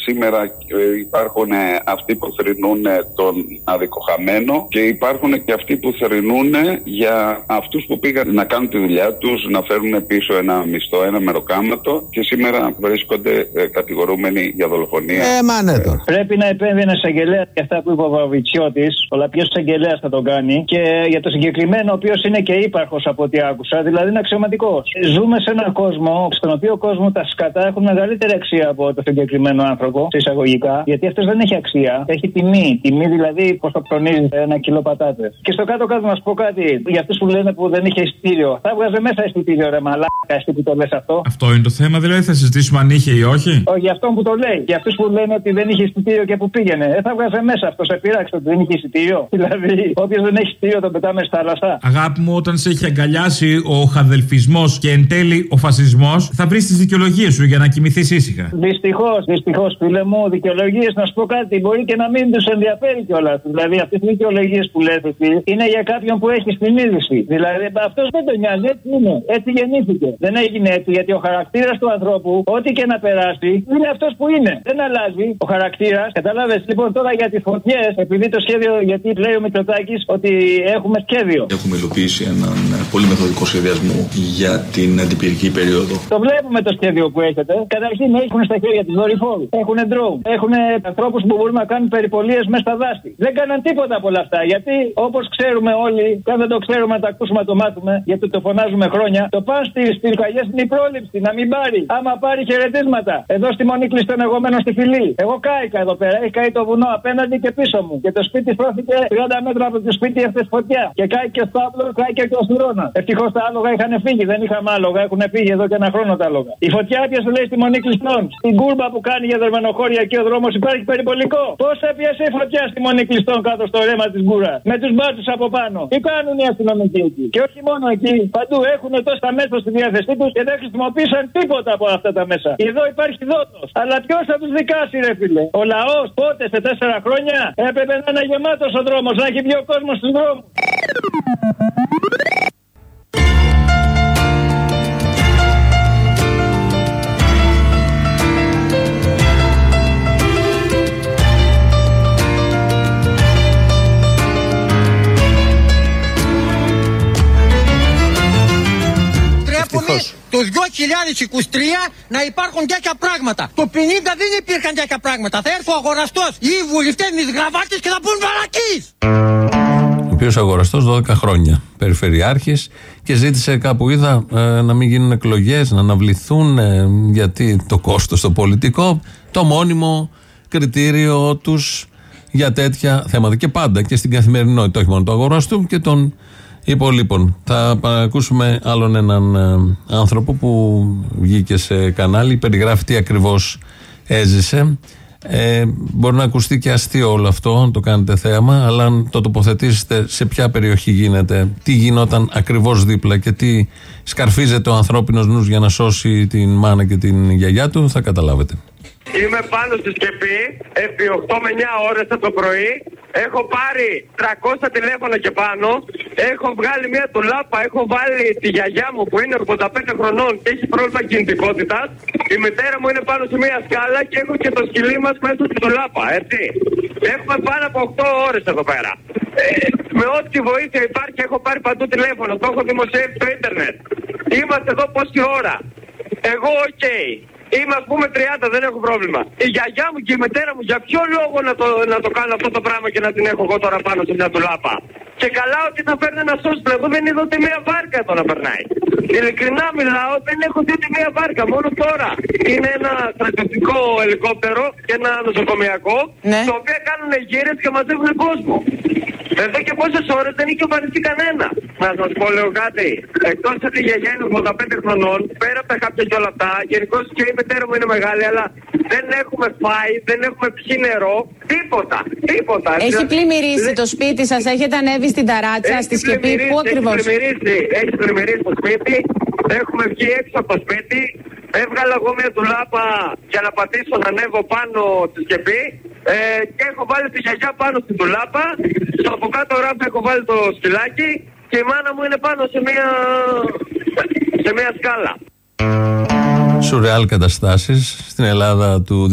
Σήμερα ε, υπάρχουν ε, αυτοί που θρυνούν ε, τον αδικοχαμένο και υπάρχουν και αυτοί που θρυνούν για αυτούς που πήγαν να κάνουν τη δουλειά τους, να φέρουν πίσω ένα μισθό, ένα μεροκάματο και σήμερα βρίσκονται ε, κατηγορούμενοι για δολοφονία. Ε, μα ναι τώρα. Πρέπει να επέμβει ένας εισαγγελέας για αυτά που είπε ο Βαβιτσιώτη, αλλά ποιος εισαγγελέας θα τον κάνει. Και για το συγκεκριμένο, ο οποίος είναι και ύπαρχος από ό,τι άκουσα, δηλαδή είναι αξιωματικός. Ζούμε σε έναν κόσμο, στον οποίο κόσμος τα σκατά έχουν μεγαλύτερη αξία από το συγκεκριμένο άνθρωπο, σε εισαγωγικά, γιατί αυτός δεν έχει αξία. Έχει τιμή. Τιμή δηλαδή πώ το ψωνίζει ένα κιλό πατάτες. Και στο κάτω-κάτω να σου πω κάτι, για αυτούς που λένε που δεν είχε εισιτήριο. Θα βγάζε μέσα εισιτήριο, ρε μαλάκα, εσύ που το λες αυτό. Αυτό είναι το θέμα, δηλαδή θα συζητήσουμε αν είχε ή όχι. Όχι, για αυτόν που το λέει. Για αυτούς που λένε ότι δεν είχε εισιτήριο και που πήγαινε. Ε, θα βγάζε μέσα αυτό. Σε πειράξει ότι δεν είχε εισιτήριο. Δηλαδή, όποιος δεν έχει εισιτήριο τον πετάμε στα θάλασσα. Αγάπη μου, όταν σε έχει αγκαλιάσει ο χαδελφισμός και εν τέλει ο φασισμός, θα βρεις τις δικαιολογίες σου για να κοιμηθείς ήσυχα. Δυστυχώς, δυστυχώς, φίλε μου, δικαιολογίες να σου πω κάτι. Μπορεί και να μην τους ενδιαφέρει κιόλας. Δηλαδή, αυτές οι δικαιολογίες που λέτε εσύ είναι για κάποιον που έχει την είδηση. Δηλαδή, αυτός δεν τον νοιάζει, έτσι είναι. Έτσι γεννήθηκε. Δεν έγινε έτσι γιατί ο χαρακτήρας του ανθρώπου, ό,τι και να περάσει, είναι αυτός που είναι. Δεν αλλάζει ο χαρακτήρας. Κατάλαβες; Λοιπόν τώρα για τις φωτιές, επειδή το σχέδιο, γιατί λέει ο Μητσοτάκης ότι έχουμε σχέδιο. Έχουμε υλοποιήσει έναν πολύ μεθοδικό σχεδιασμό για την αντιπυρική περίοδο. Το βλέπουμε το σχέδιο που έχετε. Καταρχήν έχουν στα χέρια τους δορυφόρους. Έχουν drone. Έχουν ανθρώπους που μπορούν να κάνουν περιπολίες μέσα στα δάση. Δεν κάναν τίποτα από όλα αυτά. Γιατί όπως ξέρουμε όλοι, και αν δεν το ξέρουμε, να τα ακούσουμε, να το μάθουμε, γιατί το φωνάζουμε χρόνια, το παν στις πυρκαγιέ είναι η πρόληψη. Να μην πάρει. Άμα πάρει χαιρετίσματα. Εδώ στη μονή κλειστόν εγώ μένω στη φυλή. Εγώ κάηκα εδώ πέρα. Έχει καεί το βουνό απέναντι και πίσω μου. Και το σπίτι στρώθηκε 30 μέτρα από το σπίτι αυτή φωτιά. Και κάει και στο άπλο, κάει και το αστυρώνα. Ευτυχώς τα άλογα είχαν φύγει. Δεν είχαμε άλογα. Έχουν φύγει εδώ και ένα χρόνο τα άλογα. Η φωτιά έπιασε λέει στη μονή κλειστών. Στην κούρμπα που κάνει για δερμενοχώρια και ο δρόμος υπάρχει περιπολικό. Πώς έπιασε η φωτιά στη μονή κλειστών κάτω στο ρέμα της γκούρα. Με τους μπάτσου από πάνω. Τι κάνουν οι αστυνομικοί εκεί; Και όχι μόνο εκεί. Παντού έχουν τόσα μέσα στη διάθεσή τους και δεν χρησιμοποίησαν τίποτα από αυτά τα μέσα. Εδώ υπάρχει δότος. Αλλά ποιος θα τους δικάσει, ρε φίλε; Ο λαός πότε σε τέσσερα χρόνια έπρεπε να είναι γεμάτος ο δρόμος, να έχει βγει ο κόσμος στους δρόμους. Τρέπομαι το 2023 να υπάρχουν τέτοια πράγματα. Το 50 δεν υπήρχαν τέτοια πράγματα. Θα έρθει ο αγοραστός ή οι βουλευτές με γραβάτες και θα πούν βαρακής. Ο οποίος αγοραστός 12 χρόνια περιφερειάρχης και ζήτησε κάπου είδα ε, να μην γίνουν εκλογές, να αναβληθούν ε, γιατί το κόστος το πολιτικό, το μόνιμο κριτήριο τους για τέτοια θέματα. Και πάντα και στην καθημερινότητα, όχι μόνο του αγοραστού και των υπολείπων. Θα ακούσουμε άλλον έναν ε, άνθρωπο που βγήκε σε κανάλι, περιγράφει τι ακριβώς έζησε. Ε, μπορεί να ακουστεί και αστείο όλο αυτό, αν το κάνετε θέαμα, αλλά αν το τοποθετήσετε σε ποια περιοχή γίνεται, τι γινόταν ακριβώς δίπλα και τι σκαρφίζεται ο ανθρώπινος νους για να σώσει την μάνα και την γιαγιά του, θα καταλάβετε. Είμαι πάνω στη σκεπή επί 8 με 9 ώρες από το πρωί Έχω πάρει 300 τηλέφωνα και πάνω. Έχω βγάλει μια ντουλάπα. Έχω βάλει τη γιαγιά μου που είναι 85 χρονών και έχει πρόβλημα κινητικότητας. Η μητέρα μου είναι πάνω σε μια σκάλα και έχω και το σκυλί μας μέσα στην ντουλάπα. Έτσι. Έχουμε πάνω από 8 ώρες εδώ πέρα. Ε, με ό,τι βοήθεια υπάρχει έχω πάρει παντού τηλέφωνο. Το έχω δημοσιεύσει στο ίντερνετ. Είμαστε εδώ πόση ώρα. Εγώ οκ. Είμαι ας πούμε 30, δεν έχω πρόβλημα. Η γιαγιά μου και η μητέρα μου για ποιο λόγο να το, να το κάνω αυτό το πράγμα και να την έχω εγώ τώρα πάνω σε μια τουλάπα. Και καλά ότι θα φέρνει ένα σώσπλε. Εγώ δεν είδα ούτε μία βάρκα εδώ να περνάει. Ειλικρινά μιλάω, δεν έχω δει ούτε μία βάρκα. Μόνο τώρα. Είναι ένα στρατιωτικό ελικόπτερο και ένα νοσοκομιακό. Ναι. Το οποίο κάνουν γύρες και μαζεύουν κόσμο. Εδώ και πόσες ώρες δεν είχε εμφανιστεί κανένα. Να σας πω λίγο κάτι. Εκτός ότι η γιαγιά είναι 85 χρονών, πέρα από τα κάποια και όλα αυτά, γενικώς και η μητέρα μου είναι μεγάλη, αλλά δεν έχουμε φάει, δεν έχουμε πιει νερό, τίποτα. Τίποτα. Έχει πλημμυρίσει το σπίτι σας, έχετε ανέβει στην ταράτσα, στη σκεπή, πού ακριβώς; Έχει πλημμυρίσει, έχει πλημμυρίσει το σπίτι, έχουμε βγει έξω από το σπίτι, έβγαλα εγώ μια τουλάπα για να πατήσω να ανέβω πάνω στη σκεπή ε, και έχω βάλει τη γιαγιά πάνω στην τουλάπα, στο από κάτω ράφι έχω βάλει το σκυλάκι και η μάνα μου είναι πάνω σε μια, σε μια σκάλα. Σουρεάλ καταστάσεις στην Ελλάδα του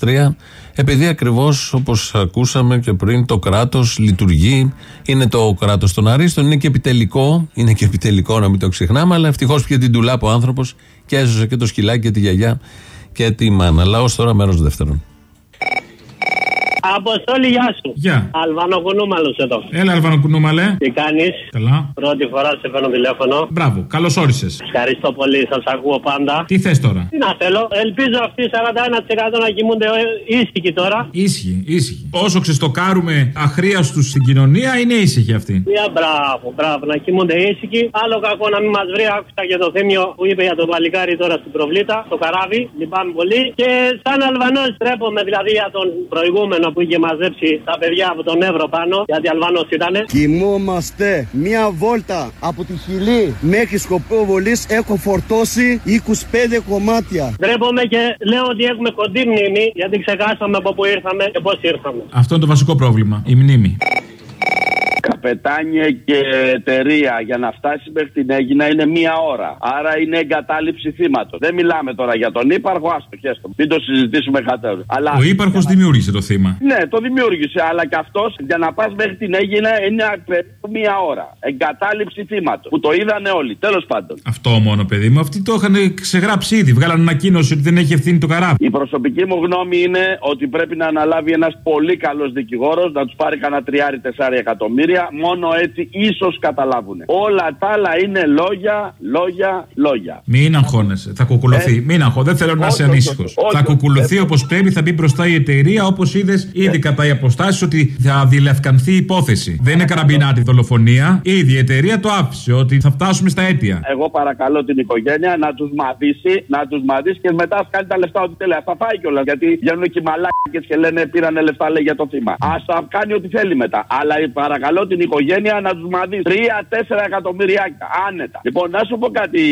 2023 επειδή ακριβώς όπως ακούσαμε και πριν το κράτος λειτουργεί είναι το κράτος των αρίστων είναι και επιτελικό είναι και επιτελικό να μην το ξεχνάμε αλλά ευτυχώς πια την τουλάπα ο άνθρωπος και έσωσε και το σκυλάκι και τη γιαγιά και τη μάνα. Λαός τώρα μέρος δεύτερον Αποστόλη, γεια σου. Γεια. Αλβανοκουνούμαλος εδώ. Έλα, Αλβανοκουνούμαλε. Τι κάνεις; Καλά. Πρώτη φορά σε παίρνω τηλέφωνο. Μπράβο, καλώς όρισες. Ευχαριστώ πολύ, σας ακούω πάντα. Τι θες τώρα; Τι να θέλω. Ελπίζω αυτοί 41% να κοιμούνται ε, ήσυχοι τώρα. Ήσυχοι, ήσυχοι. Όσο ξεστοκάρουμε αχρίαστους στην κοινωνία, είναι ήσυχοι αυτοί. Μια μπράβο, μπράβο, να κοιμούνται ήσυχοι. Άλλο κακό να μην μας βρει. Άκουσα και το θέμιο που είπε για τον παλικάρι τώρα στην προβλήτα, το καράβι. Λυπάμαι πολύ. Και σαν Αλβανός τρέπομαι δηλαδή για τον προηγούμενο που είχε μαζέψει τα παιδιά από τον Εύρο πάνω, γιατί Αλβανό ήταν. Κοιμόμαστε μία βόλτα από τη Χιλή μέχρι σκοπό βολής έχω φορτώσει 25 κομμάτια. Ντρέπομαι και λέω ότι έχουμε κοντή μνήμη, γιατί ξεχάσαμε από πού ήρθαμε και πώς ήρθαμε. Αυτό είναι το βασικό πρόβλημα. Η μνήμη. Καπετάνια και εταιρεία για να φτάσει μέχρι την Έγινα είναι μία ώρα. Άρα είναι εγκατάλειψη θύματος. Δεν μιλάμε τώρα για τον ύπαρχο, άστο χέστο. Μην το συζητήσουμε κατέρου. Αλλά... Ο ύπαρχο δημιούργησε το θύμα. Ναι, το δημιούργησε, αλλά και αυτός για να πας μέχρι την Έγινα είναι περίπου μία ώρα. Εγκατάλειψη θύματος. Που το είδανε όλοι. Τέλος πάντων. Αυτό μόνο, παιδί μου. Αυτοί το είχαν ξεγράψει ήδη. Βγάλαν ανακοίνωση ότι δεν έχει ευθύνη το καράβι. Η προσωπική μου γνώμη είναι ότι πρέπει να αναλάβει ένας πολύ καλός δικηγόρος να τους πάρει κανένα τριάρι τεσσάρι εκατομμύρια. Μόνο έτσι ίσως καταλάβουν. Όλα τα άλλα είναι λόγια, λόγια, λόγια. Μην αγχώνεσαι. Θα κουκουλωθεί. Ε, Μην αγχώνεσαι. Δεν θέλω να όχι, είσαι όχι, ανήσυχος. όχι, όχι, Θα όχι. κουκουλωθεί Ε, όπως πρέπει. Θα μπει μπροστά η εταιρεία όπως είδες ήδη κατά οι αποστάσεις ότι θα διελευκανθεί η υπόθεση. Δεν είναι καραμπινάτη δολοφονία. Ήδη η εταιρεία το άφησε ότι θα φτάσουμε στα αίτια. Εγώ παρακαλώ την οικογένεια να τους μαδίσει, να τους μαδίσει και μετά ας κάνει τα λεφτά ό,τι θέλει. Α τα φάει κιόλας. Γιατί βγαίνουν και οι μαλάκες και λένε πήρανε λεφτά λέει για το θύμα. Α τα κάνει ό,τι θέλει μετά. Αλλά παρακαλώ την οικογένεια να τους μαδίσει. Τρία-τέσσερα εκατομμυριάκια άνετα. Λοιπόν, να σου πω κάτι,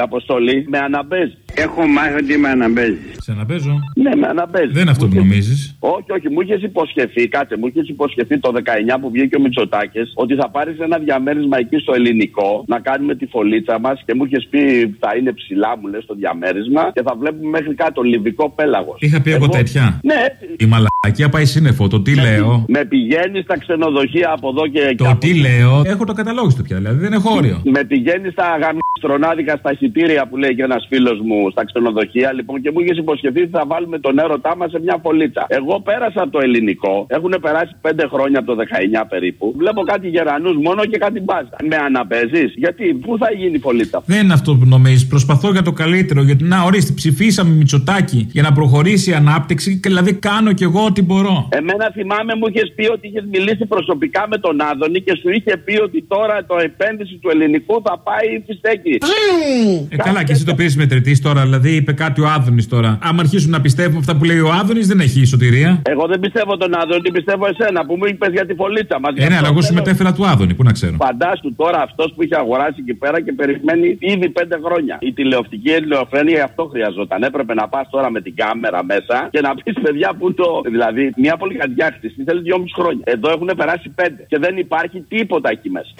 Αποστολή, με αναμπέζει. Έχω μάθει ότι με αναμπέζεις. Σε να παίζω. Ναι, με αναμπέζεις. Δεν είναι αυτό που νομίζεις. Όχι, όχι, μου είχες υποσχεθεί, κάτσε, μου είχες υποσχεθεί το 19 που βγήκε ο Μητσοτάκης ότι θα πάρεις ένα διαμέρισμα εκεί στο ελληνικό να κάνουμε τη φωλίτσα μας και μου είχες πει θα είναι ψηλά, μου λες το διαμέρισμα και θα βλέπουμε μέχρι κάτω λιβικό πέλαγος. Είχα πει εγώ τέτοια. Ναι, έτσι. Η μαλακία πάει σύννεφο. Το τι λέω. Με πηγαίνεις στα ξενοδοχεία από εδώ και εκεί. Το τι λέω. Έχω το καταλόγιστο πια. Δηλαδή δεν έχω όριο. Με πηγαίνεις στα γαμιστρονάδικα στα εισιτήρια που λέει και ένας φίλος μου στα ξενοδοχεία. Λοιπόν, και μου είχες υποσχεθεί ότι θα βάλουμε τον έρωτά μας σε μια φωλίτσα. Εγώ πέρασα από το ελληνικό. Έχουν περάσει πέντε χρόνια από το 19 περίπου. Βλέπω κάτι γερανούς μόνο και κάτι μπάζα. Με αναπέζεις. Γιατί, πού θα γίνει η φωλίτσα; Δεν είναι αυτό που νομίζεις. Προσπαθώ για το καλύτερο. Γιατί να ορίστε, ψηφίσαμε Μητσοτάκι για να προχωρήσει η ανάπτυξη. Και δηλαδή κάνω κι εγώ ό,τι μπορώ. Εμένα θυμάμαι μου είχες πει ότι είχες μιλήσει προσωπικά με τον Άδωνη και σου είχε πει ότι τώρα το επένδυση του ελληνικού θα πάει στη στέκη. μετρητή. Ε, καλά, και εσύ το πήρες μετρητή τώρα, δηλαδή είπε κάτι ο Άδωνης τώρα. Άμα αρχίσουν να πιστεύουν αυτά που λέει ο Άδωνης, δεν έχει σωτηρία. Εγώ δεν πιστεύω τον Άδωνη, πιστεύω εσένα που μου είπες για τη φωλίτσα μας. Ε, ναι, αλλά εγώ σου μετέφερα του Άδωνη, πού να ξέρω. Φαντάσου τώρα αυτός που είχε αγοράσει εκεί πέρα και περιμένει ήδη πέντε χρόνια. Η τηλεοπτική ελληνοφρένεια αυτό χρειαζόταν. Έπρεπε να πας τώρα με την κάμερα μέσα και να πεις παιδιά που το. Δηλαδή, μια πολυκατοικιά χτιστή θέλει δυόμιση χρόνια. Εδώ έχουν περάσει πέντε και δεν υπάρχει τίποτα εκεί μέσα.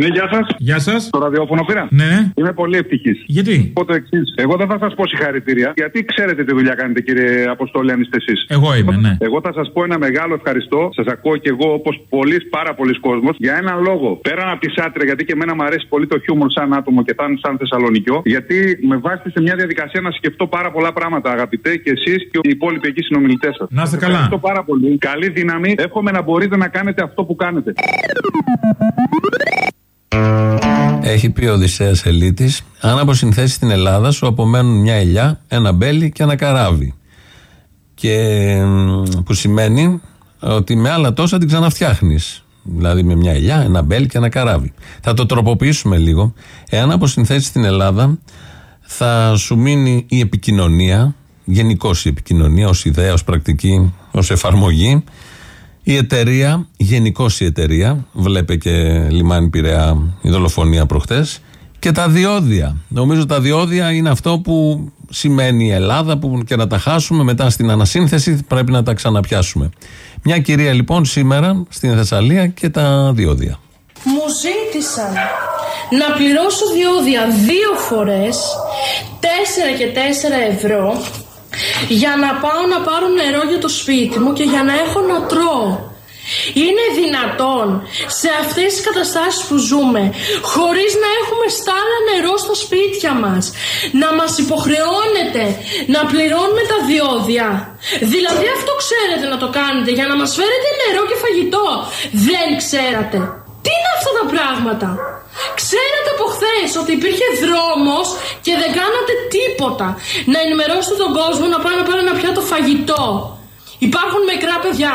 Ναι, γεια σας. Γεια σας. Το ραδιόφωνο πήρα. Ναι. Είμαι πολύ ευτυχής. Γιατί; Πω το εξής. Εγώ δεν θα σας πω συγχαρητήρια, γιατί ξέρετε τι δουλειά κάνετε, κύριε Αποστόλη, αν είστε εσείς. Εγώ είμαι, ναι. Εγώ θα σας πω ένα μεγάλο ευχαριστώ. Σας ακούω και εγώ όπως πολλοί, πάρα πολλοί κόσμος, για έναν λόγο. Πέραν από τη σάτρια, γιατί και εμένα μου αρέσει πολύ το χιούμορ σαν άτομο και σαν, σαν Θεσσαλονικιό, γιατί με βάζετε σε μια διαδικασία να σκεφτώ πάρα πολλά πράγματα, αγαπητέ, και εσείς και οι υπόλοιποι εκεί συνομιλητές σας. Να είστε καλά. Ευχαριστώ πάρα πολύ. Καλή δύναμη. Εύχομαι να μπορείτε να κάνετε αυτό που κάνετε. Έχει πει ο Οδυσσέας Ελίτης αν αποσυνθέσεις την Ελλάδα σου απομένουν μια ελιά, ένα μπέλι και ένα καράβι. Και μ, που σημαίνει ότι με άλλα τόσα την ξαναφτιάχνεις. Δηλαδή με μια ελιά, ένα μπέλι και ένα καράβι. Θα το τροποποιήσουμε λίγο. Εάν αποσυνθέσεις την Ελλάδα θα σου μείνει η επικοινωνία, γενικώς η επικοινωνία ως ιδέα, ως πρακτική, ως εφαρμογή η εταιρεία, γενικώς η εταιρεία, βλέπε και λιμάνι Πειραιά η δολοφονία προχτές, και τα διόδια. Νομίζω τα διόδια είναι αυτό που σημαίνει η Ελλάδα, που και να τα χάσουμε μετά στην ανασύνθεση πρέπει να τα ξαναπιάσουμε. Μια κυρία λοιπόν σήμερα στην Θεσσαλία και τα διόδια. Μου ζήτησαν να πληρώσω διόδια δύο φορές 4 και 4 ευρώ για να πάω να πάρω νερό για το σπίτι μου και για να έχω να τρώω. Είναι δυνατόν σε αυτές τις καταστάσεις που ζούμε χωρίς να έχουμε στάλα νερό στα σπίτια μας να μας υποχρεώνεται να πληρώνουμε τα διόδια. Δηλαδή αυτό ξέρετε να το κάνετε για να μας φέρετε νερό και φαγητό. Δεν ξέρατε τι είναι αυτά τα πράγματα; Ξέρατε από χθες ότι υπήρχε δρόμος και δεν κάνατε τίποτα να ενημερώσετε τον κόσμο να πάει να πάρει ένα πιάτο φαγητό. Υπάρχουν μικρά παιδιά.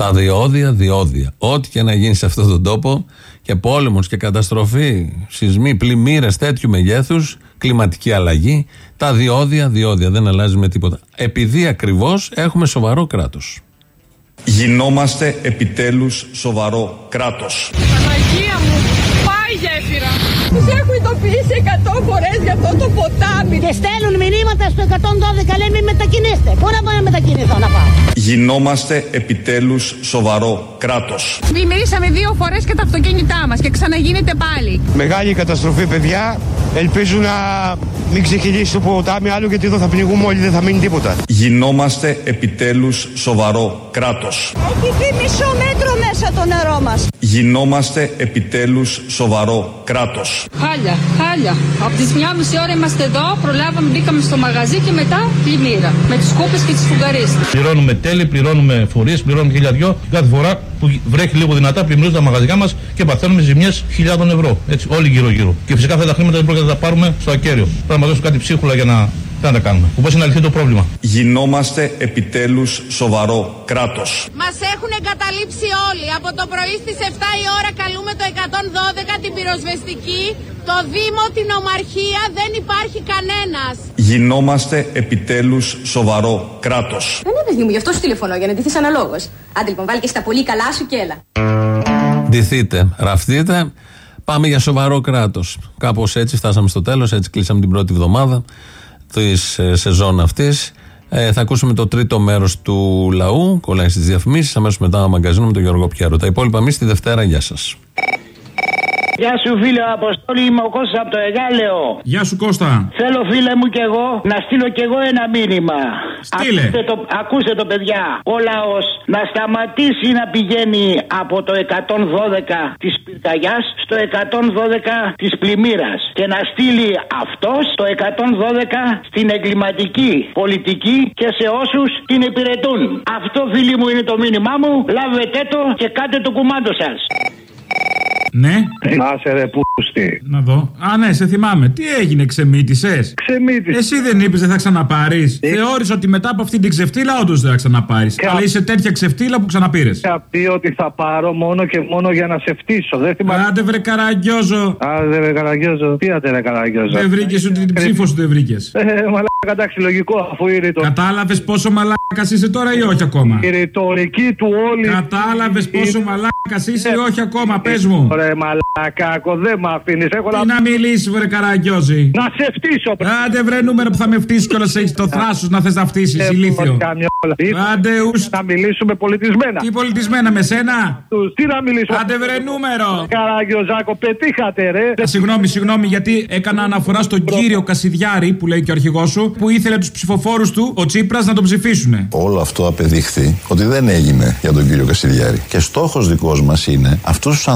Τα διόδια, διόδια. Ό,τι και να γίνει σε αυτόν τον τόπο και πόλεμος και καταστροφή, σεισμοί, πλημμύρες τέτοιου μεγέθους, κλιματική αλλαγή, τα διόδια, διόδια. Δεν αλλάζει με τίποτα. Επειδή ακριβώς έχουμε σοβαρό κράτος. Γινόμαστε επιτέλους σοβαρό κράτος. Παναγία μου, πάει γέφυρα. Τους έχουν ειδοποιήσει 100 φορές για αυτό το ποτάμι. Και στέλνουν μηνύματα στο 112 λέει μην μετακινήστε. Πού να πάω να μετακινηθώ να πάω. Γινόμαστε επιτέλους σοβαρό κράτος. Πλημμυρίσαμε δύο φορές και τα αυτοκίνητά μας και ξαναγίνεται πάλι. Μεγάλη καταστροφή, παιδιά. Ελπίζω να μην ξεκινήσει το ποτάμι άλλο γιατί εδώ θα πνιγούμε όλοι, δεν θα μείνει τίποτα. Γινόμαστε επιτέλους σοβαρό κράτος. Έχει μπει μισό μέτρο μέσα το νερό μας. Γινόμαστε επιτέλους σοβαρό κράτος. Χάλια, χάλια. Από τις μια μισή ώρα είμαστε εδώ, προλάβαμε, μπήκαμε στο μαγαζί και μετά πλημμύρα. Με τις κούπες και τις φουγγαρίες. Πληρώνουμε τέλη, πληρώνουμε φορείε, πληρώνουμε χίλια δυο. Κάθε φορά που βρέχει λίγο δυνατά, πλημμυρίζουν τα μαγαζιά μας και παθαίνουμε ζημιές χιλιάδων ευρώ. Έτσι, όλοι γύρω-γύρω. Και φυσικά αυτά τα χρήματα δεν πρόκειται να τα πάρουμε στο ακέραιο. Πρέπει να μας δώσουν κάτι ψίχουλα για να, τι να τα κάνουμε. Όπω είναι να λυθεί το πρόβλημα. Γινόμαστε επιτέλους σοβαρό κράτος. Μας έχουν εγκαταλείψει όλοι. Από το πρωί στις 7 η ώρα καλούμε το 112 την πυροσβεστική. Το Δήμο, την Ομαρχία, δεν υπάρχει κανένας. Γινόμαστε επιτέλους σοβαρό κράτος. Δεν είναι παιδί μου, γι' αυτό σου τηλεφωνώ, για να ντυθείς αναλόγως. Άντε λοιπόν, βάλει και στα πολύ καλά σου και έλα. Ντυθείτε, ραφτείτε. Πάμε για σοβαρό κράτος. Κάπως έτσι φτάσαμε στο τέλος. Έτσι κλείσαμε την πρώτη εβδομάδα της σεζόν αυτής. Ε, θα ακούσουμε το τρίτο μέρος του λαού. Κολλάει στις διαφημίσεις. Αμέσως μετά μαγκαζίνο με τον Γιώργο Πιέρο. Τα υπόλοιπα εμείς τη Δευτέρα. Γεια σας. Γεια σου φίλε Αποστόλη, είμαι ο Κώστας από το Εγάλεο. Γεια σου Κώστα. Θέλω φίλε μου και εγώ να στείλω και εγώ ένα μήνυμα. Στείλε. Ακούστε το, ακούστε το παιδιά. Ο λαός να σταματήσει να πηγαίνει από το 112 της πυρκαγιάς στο 112 της πλημμύρας και να στείλει αυτός το 112 στην εγκληματική πολιτική και σε όσους την υπηρετούν. Αυτό φίλοι μου είναι το μήνυμά μου. Λάβετε το και κάντε το κουμάντο σας. Ναι. Να σε ρε πούστη. Να δω. Α, ναι, σε θυμάμαι. Τι έγινε, ξεμήτησε. Ξεμήτησε. Εσύ δεν είπες δεν θα ξαναπάρεις. Ε. Θεώρησε ότι μετά από αυτή την ξεφτύλα όντως δεν θα ξαναπάρεις. Κα- Αλλά είσαι τέτοια ξεφτύλα που ξαναπήρες. Είχα πει ότι θα πάρω μόνο και μόνο για να σε φτύσω. Δεν θυμάμαι. Άντε βρε καραγκιόζο. Άντε ρε καραγκιόζο. Τι άντε ρε καραγκιόζο. Δεν βρήκες ούτε την ψήφο σου δεν βρήκες. Ε, μαλάκα εντάξει, λογικό αφού η ρητο- Κατάλαβες πόσο μαλάκας είσαι τώρα ή όχι ακόμα; η ρητορική του όλη. Κατάλαβες πόσο μαλάκας είσαι ή όχι ακόμα, πες μου. Ρε μαλακάκο, δεν με αφήνεις. Έχω Τι να μιλήσεις, βρε καραγκιόζη; Να σε φτύσω, πρέ. Άντε βρε νούμερο που θα με φτύσεις κιόλα έχεις το θράσος να θες να φτύσεις, Ε, ηλίθιο. κάνει όλα. Άντε ους. Να μιλήσουμε πολιτισμένα. Τι πολιτισμένα με σένα; Τους, Τι να μιλήσουμε. Άντε βρε νούμερο. Καραγκιόζάκο, πετύχατε ρε. Α, Συγγνώμη, συγγνώμη, γιατί έκανα αναφορά στον κύριο Κασιδιάρη που λέει και ο αρχηγός σου, που ήθελε τους ψηφοφόρους του, ο Τσίπρας, να τον ψηφίσουν. Όλο αυτό απεδείχθη ότι δεν έγινε για τον κύριο Κασιδιάρη. Και στόχος δικός μας είναι αυτούς τους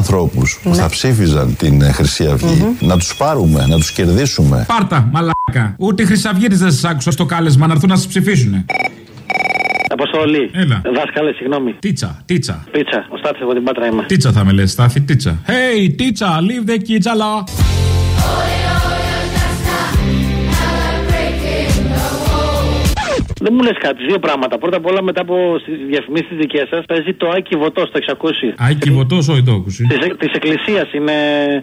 ανθρώπους που θα ψήφιζαν την ε, Χρυσή Αυγή να τους πάρουμε, να τους κερδίσουμε. Πάρτα, μαλάκα. Ούτε οι Χρυσαυγίτε δεν σας άκουσα στο κάλεσμα να έρθουν να σας ψηφίσουν. Αποστολή. Έλα. Δάσκαλε, συγγνώμη. Τίτσα, τίτσα. Πίτσα. Ο Στάθης από την Πάτρα είμαι. Τίτσα θα με λες, Στάθη, τίτσα. Hey, τίτσα, leave the kids alone. Δεν μου λες κάτι, δύο πράγματα. Πρώτα απ' όλα, μετά από τι διαφημίσει δικέ σας, παίζει το Άκη Βοτός στο 600. Άι κυβωτό, όχι το άκουση. Της Εκκλησίας είναι.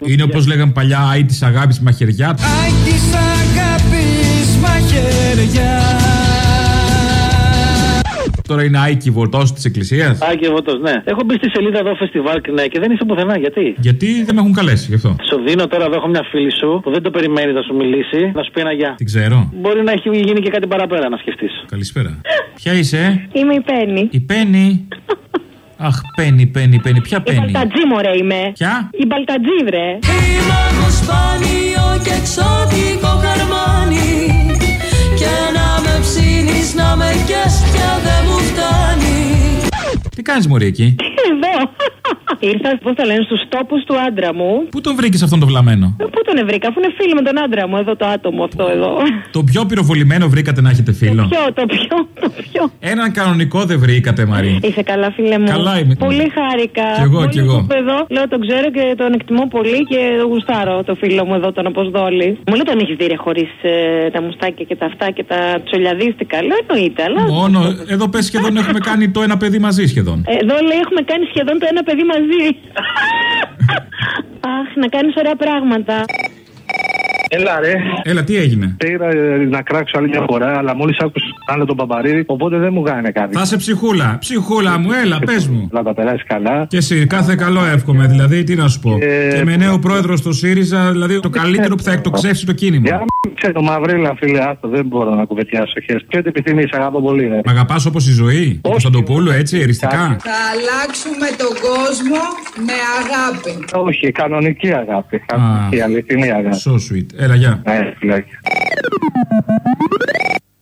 Είναι όπως λέγαν παλιά, Άι της αγάπης μαχαιριά. Αι της αγάπης μαχαιριά Τώρα είναι Άι κυβωτό της εκκλησίας; Άκη Βοτό, ναι. Έχω μπει στη σελίδα εδώ φεστιβάλ ναι, και δεν είσαι πουθενά. Γιατί; Γιατί δεν με έχουν καλέσει γι' αυτό. Σου δίνω τώρα εδώ έχω μια φίλη σου που δεν το περιμένει να σου μιλήσει, να σου πει ένα γεια. Την ξέρω. Μπορεί να έχει γίνει και κάτι παραπέρα να σκεφτείς. Καλησπέρα. Ποια είσαι, Είμαι η Πέννη. Η Πέννη; Αχ, Πέννη, Πέννη, Πέννη. Ποια Η Πέννη; Μπαλτατζή, μωρέ είμαι. Ποια; Η Μπαλτατζή, βρε. Είμαι Τι κάνει, Μωρή εκεί. Εδώ. Ήρθα, πώς το λένε, στους τόπους του άντρα μου. Πού τον βρήκες αυτόν τον βλαμμένο; Πού τον βρήκα, αφού είναι φίλοι με τον άντρα μου, εδώ το άτομο αυτό εδώ. Το πιο πυροβολημένο βρήκατε να έχετε φίλο; Ποιο, το πιο, το πιο. Έναν κανονικό δεν βρήκατε, Μαρή. Είσαι καλά, φίλε μου. Καλά είμαι. Πολύ χάρηκα. Κι εγώ, Μόλις κι εγώ. το είπε Εδώ, λέω τον ξέρω και τον εκτιμώ πολύ και γουστάρω το φίλο μου εδώ, τον Αποσδόλη. Μου λέει τον έχεις δει χωρίς τα μουστάκια και τα αυτά και τα τσολιαδίστικα. Λέω εννοείται, αλλά. Μόνο, εδώ πες σχεδόν έχουμε κάνει το ένα παιδί μαζί σχεδόν. Εδώ λέει έχουμε κάνει σχεδόν το ένα παιδί μαζί. Αχ, να κάνεις ωραία πράγματα. Έλα ρε. Έλα, τι έγινε; Πήρα ε, να κράξω άλλη μια φορά, αλλά μόλις άκουσα άλλο τον Παπαρίδη, οπότε δεν μου κάνει κάτι. Θα σε ψυχούλα. Ψυχούλα μου, έλα, πες μου. Να τα περάσει καλά. Και εσύ, κάθε καλό εύχομαι. Δηλαδή, τι να σου πω. Ε, Και με νέο πρόεδρο στο ΣΥΡΙΖΑ, δηλαδή το καλύτερο που θα εκτοξεύσει το κίνημα. Για να μην ξέρω, μαυρίλα, φίλε, άστο, δεν μπορώ να κουβεντιάσω. χες. Και ό,τι επιθυμείς, αγαπώ πολύ, ρε. Μ' αγαπάς όπως η ζωή. Ο Κωνσταντοπούλου, έτσι, εριστικά; Θα αλλάξουμε τον κόσμο με αγάπη. Όχι, κανονική αγάπη. Κανονική, αληθινή αγάπη. So sweet. Έλα, γεια. Ναι, φιλάκια.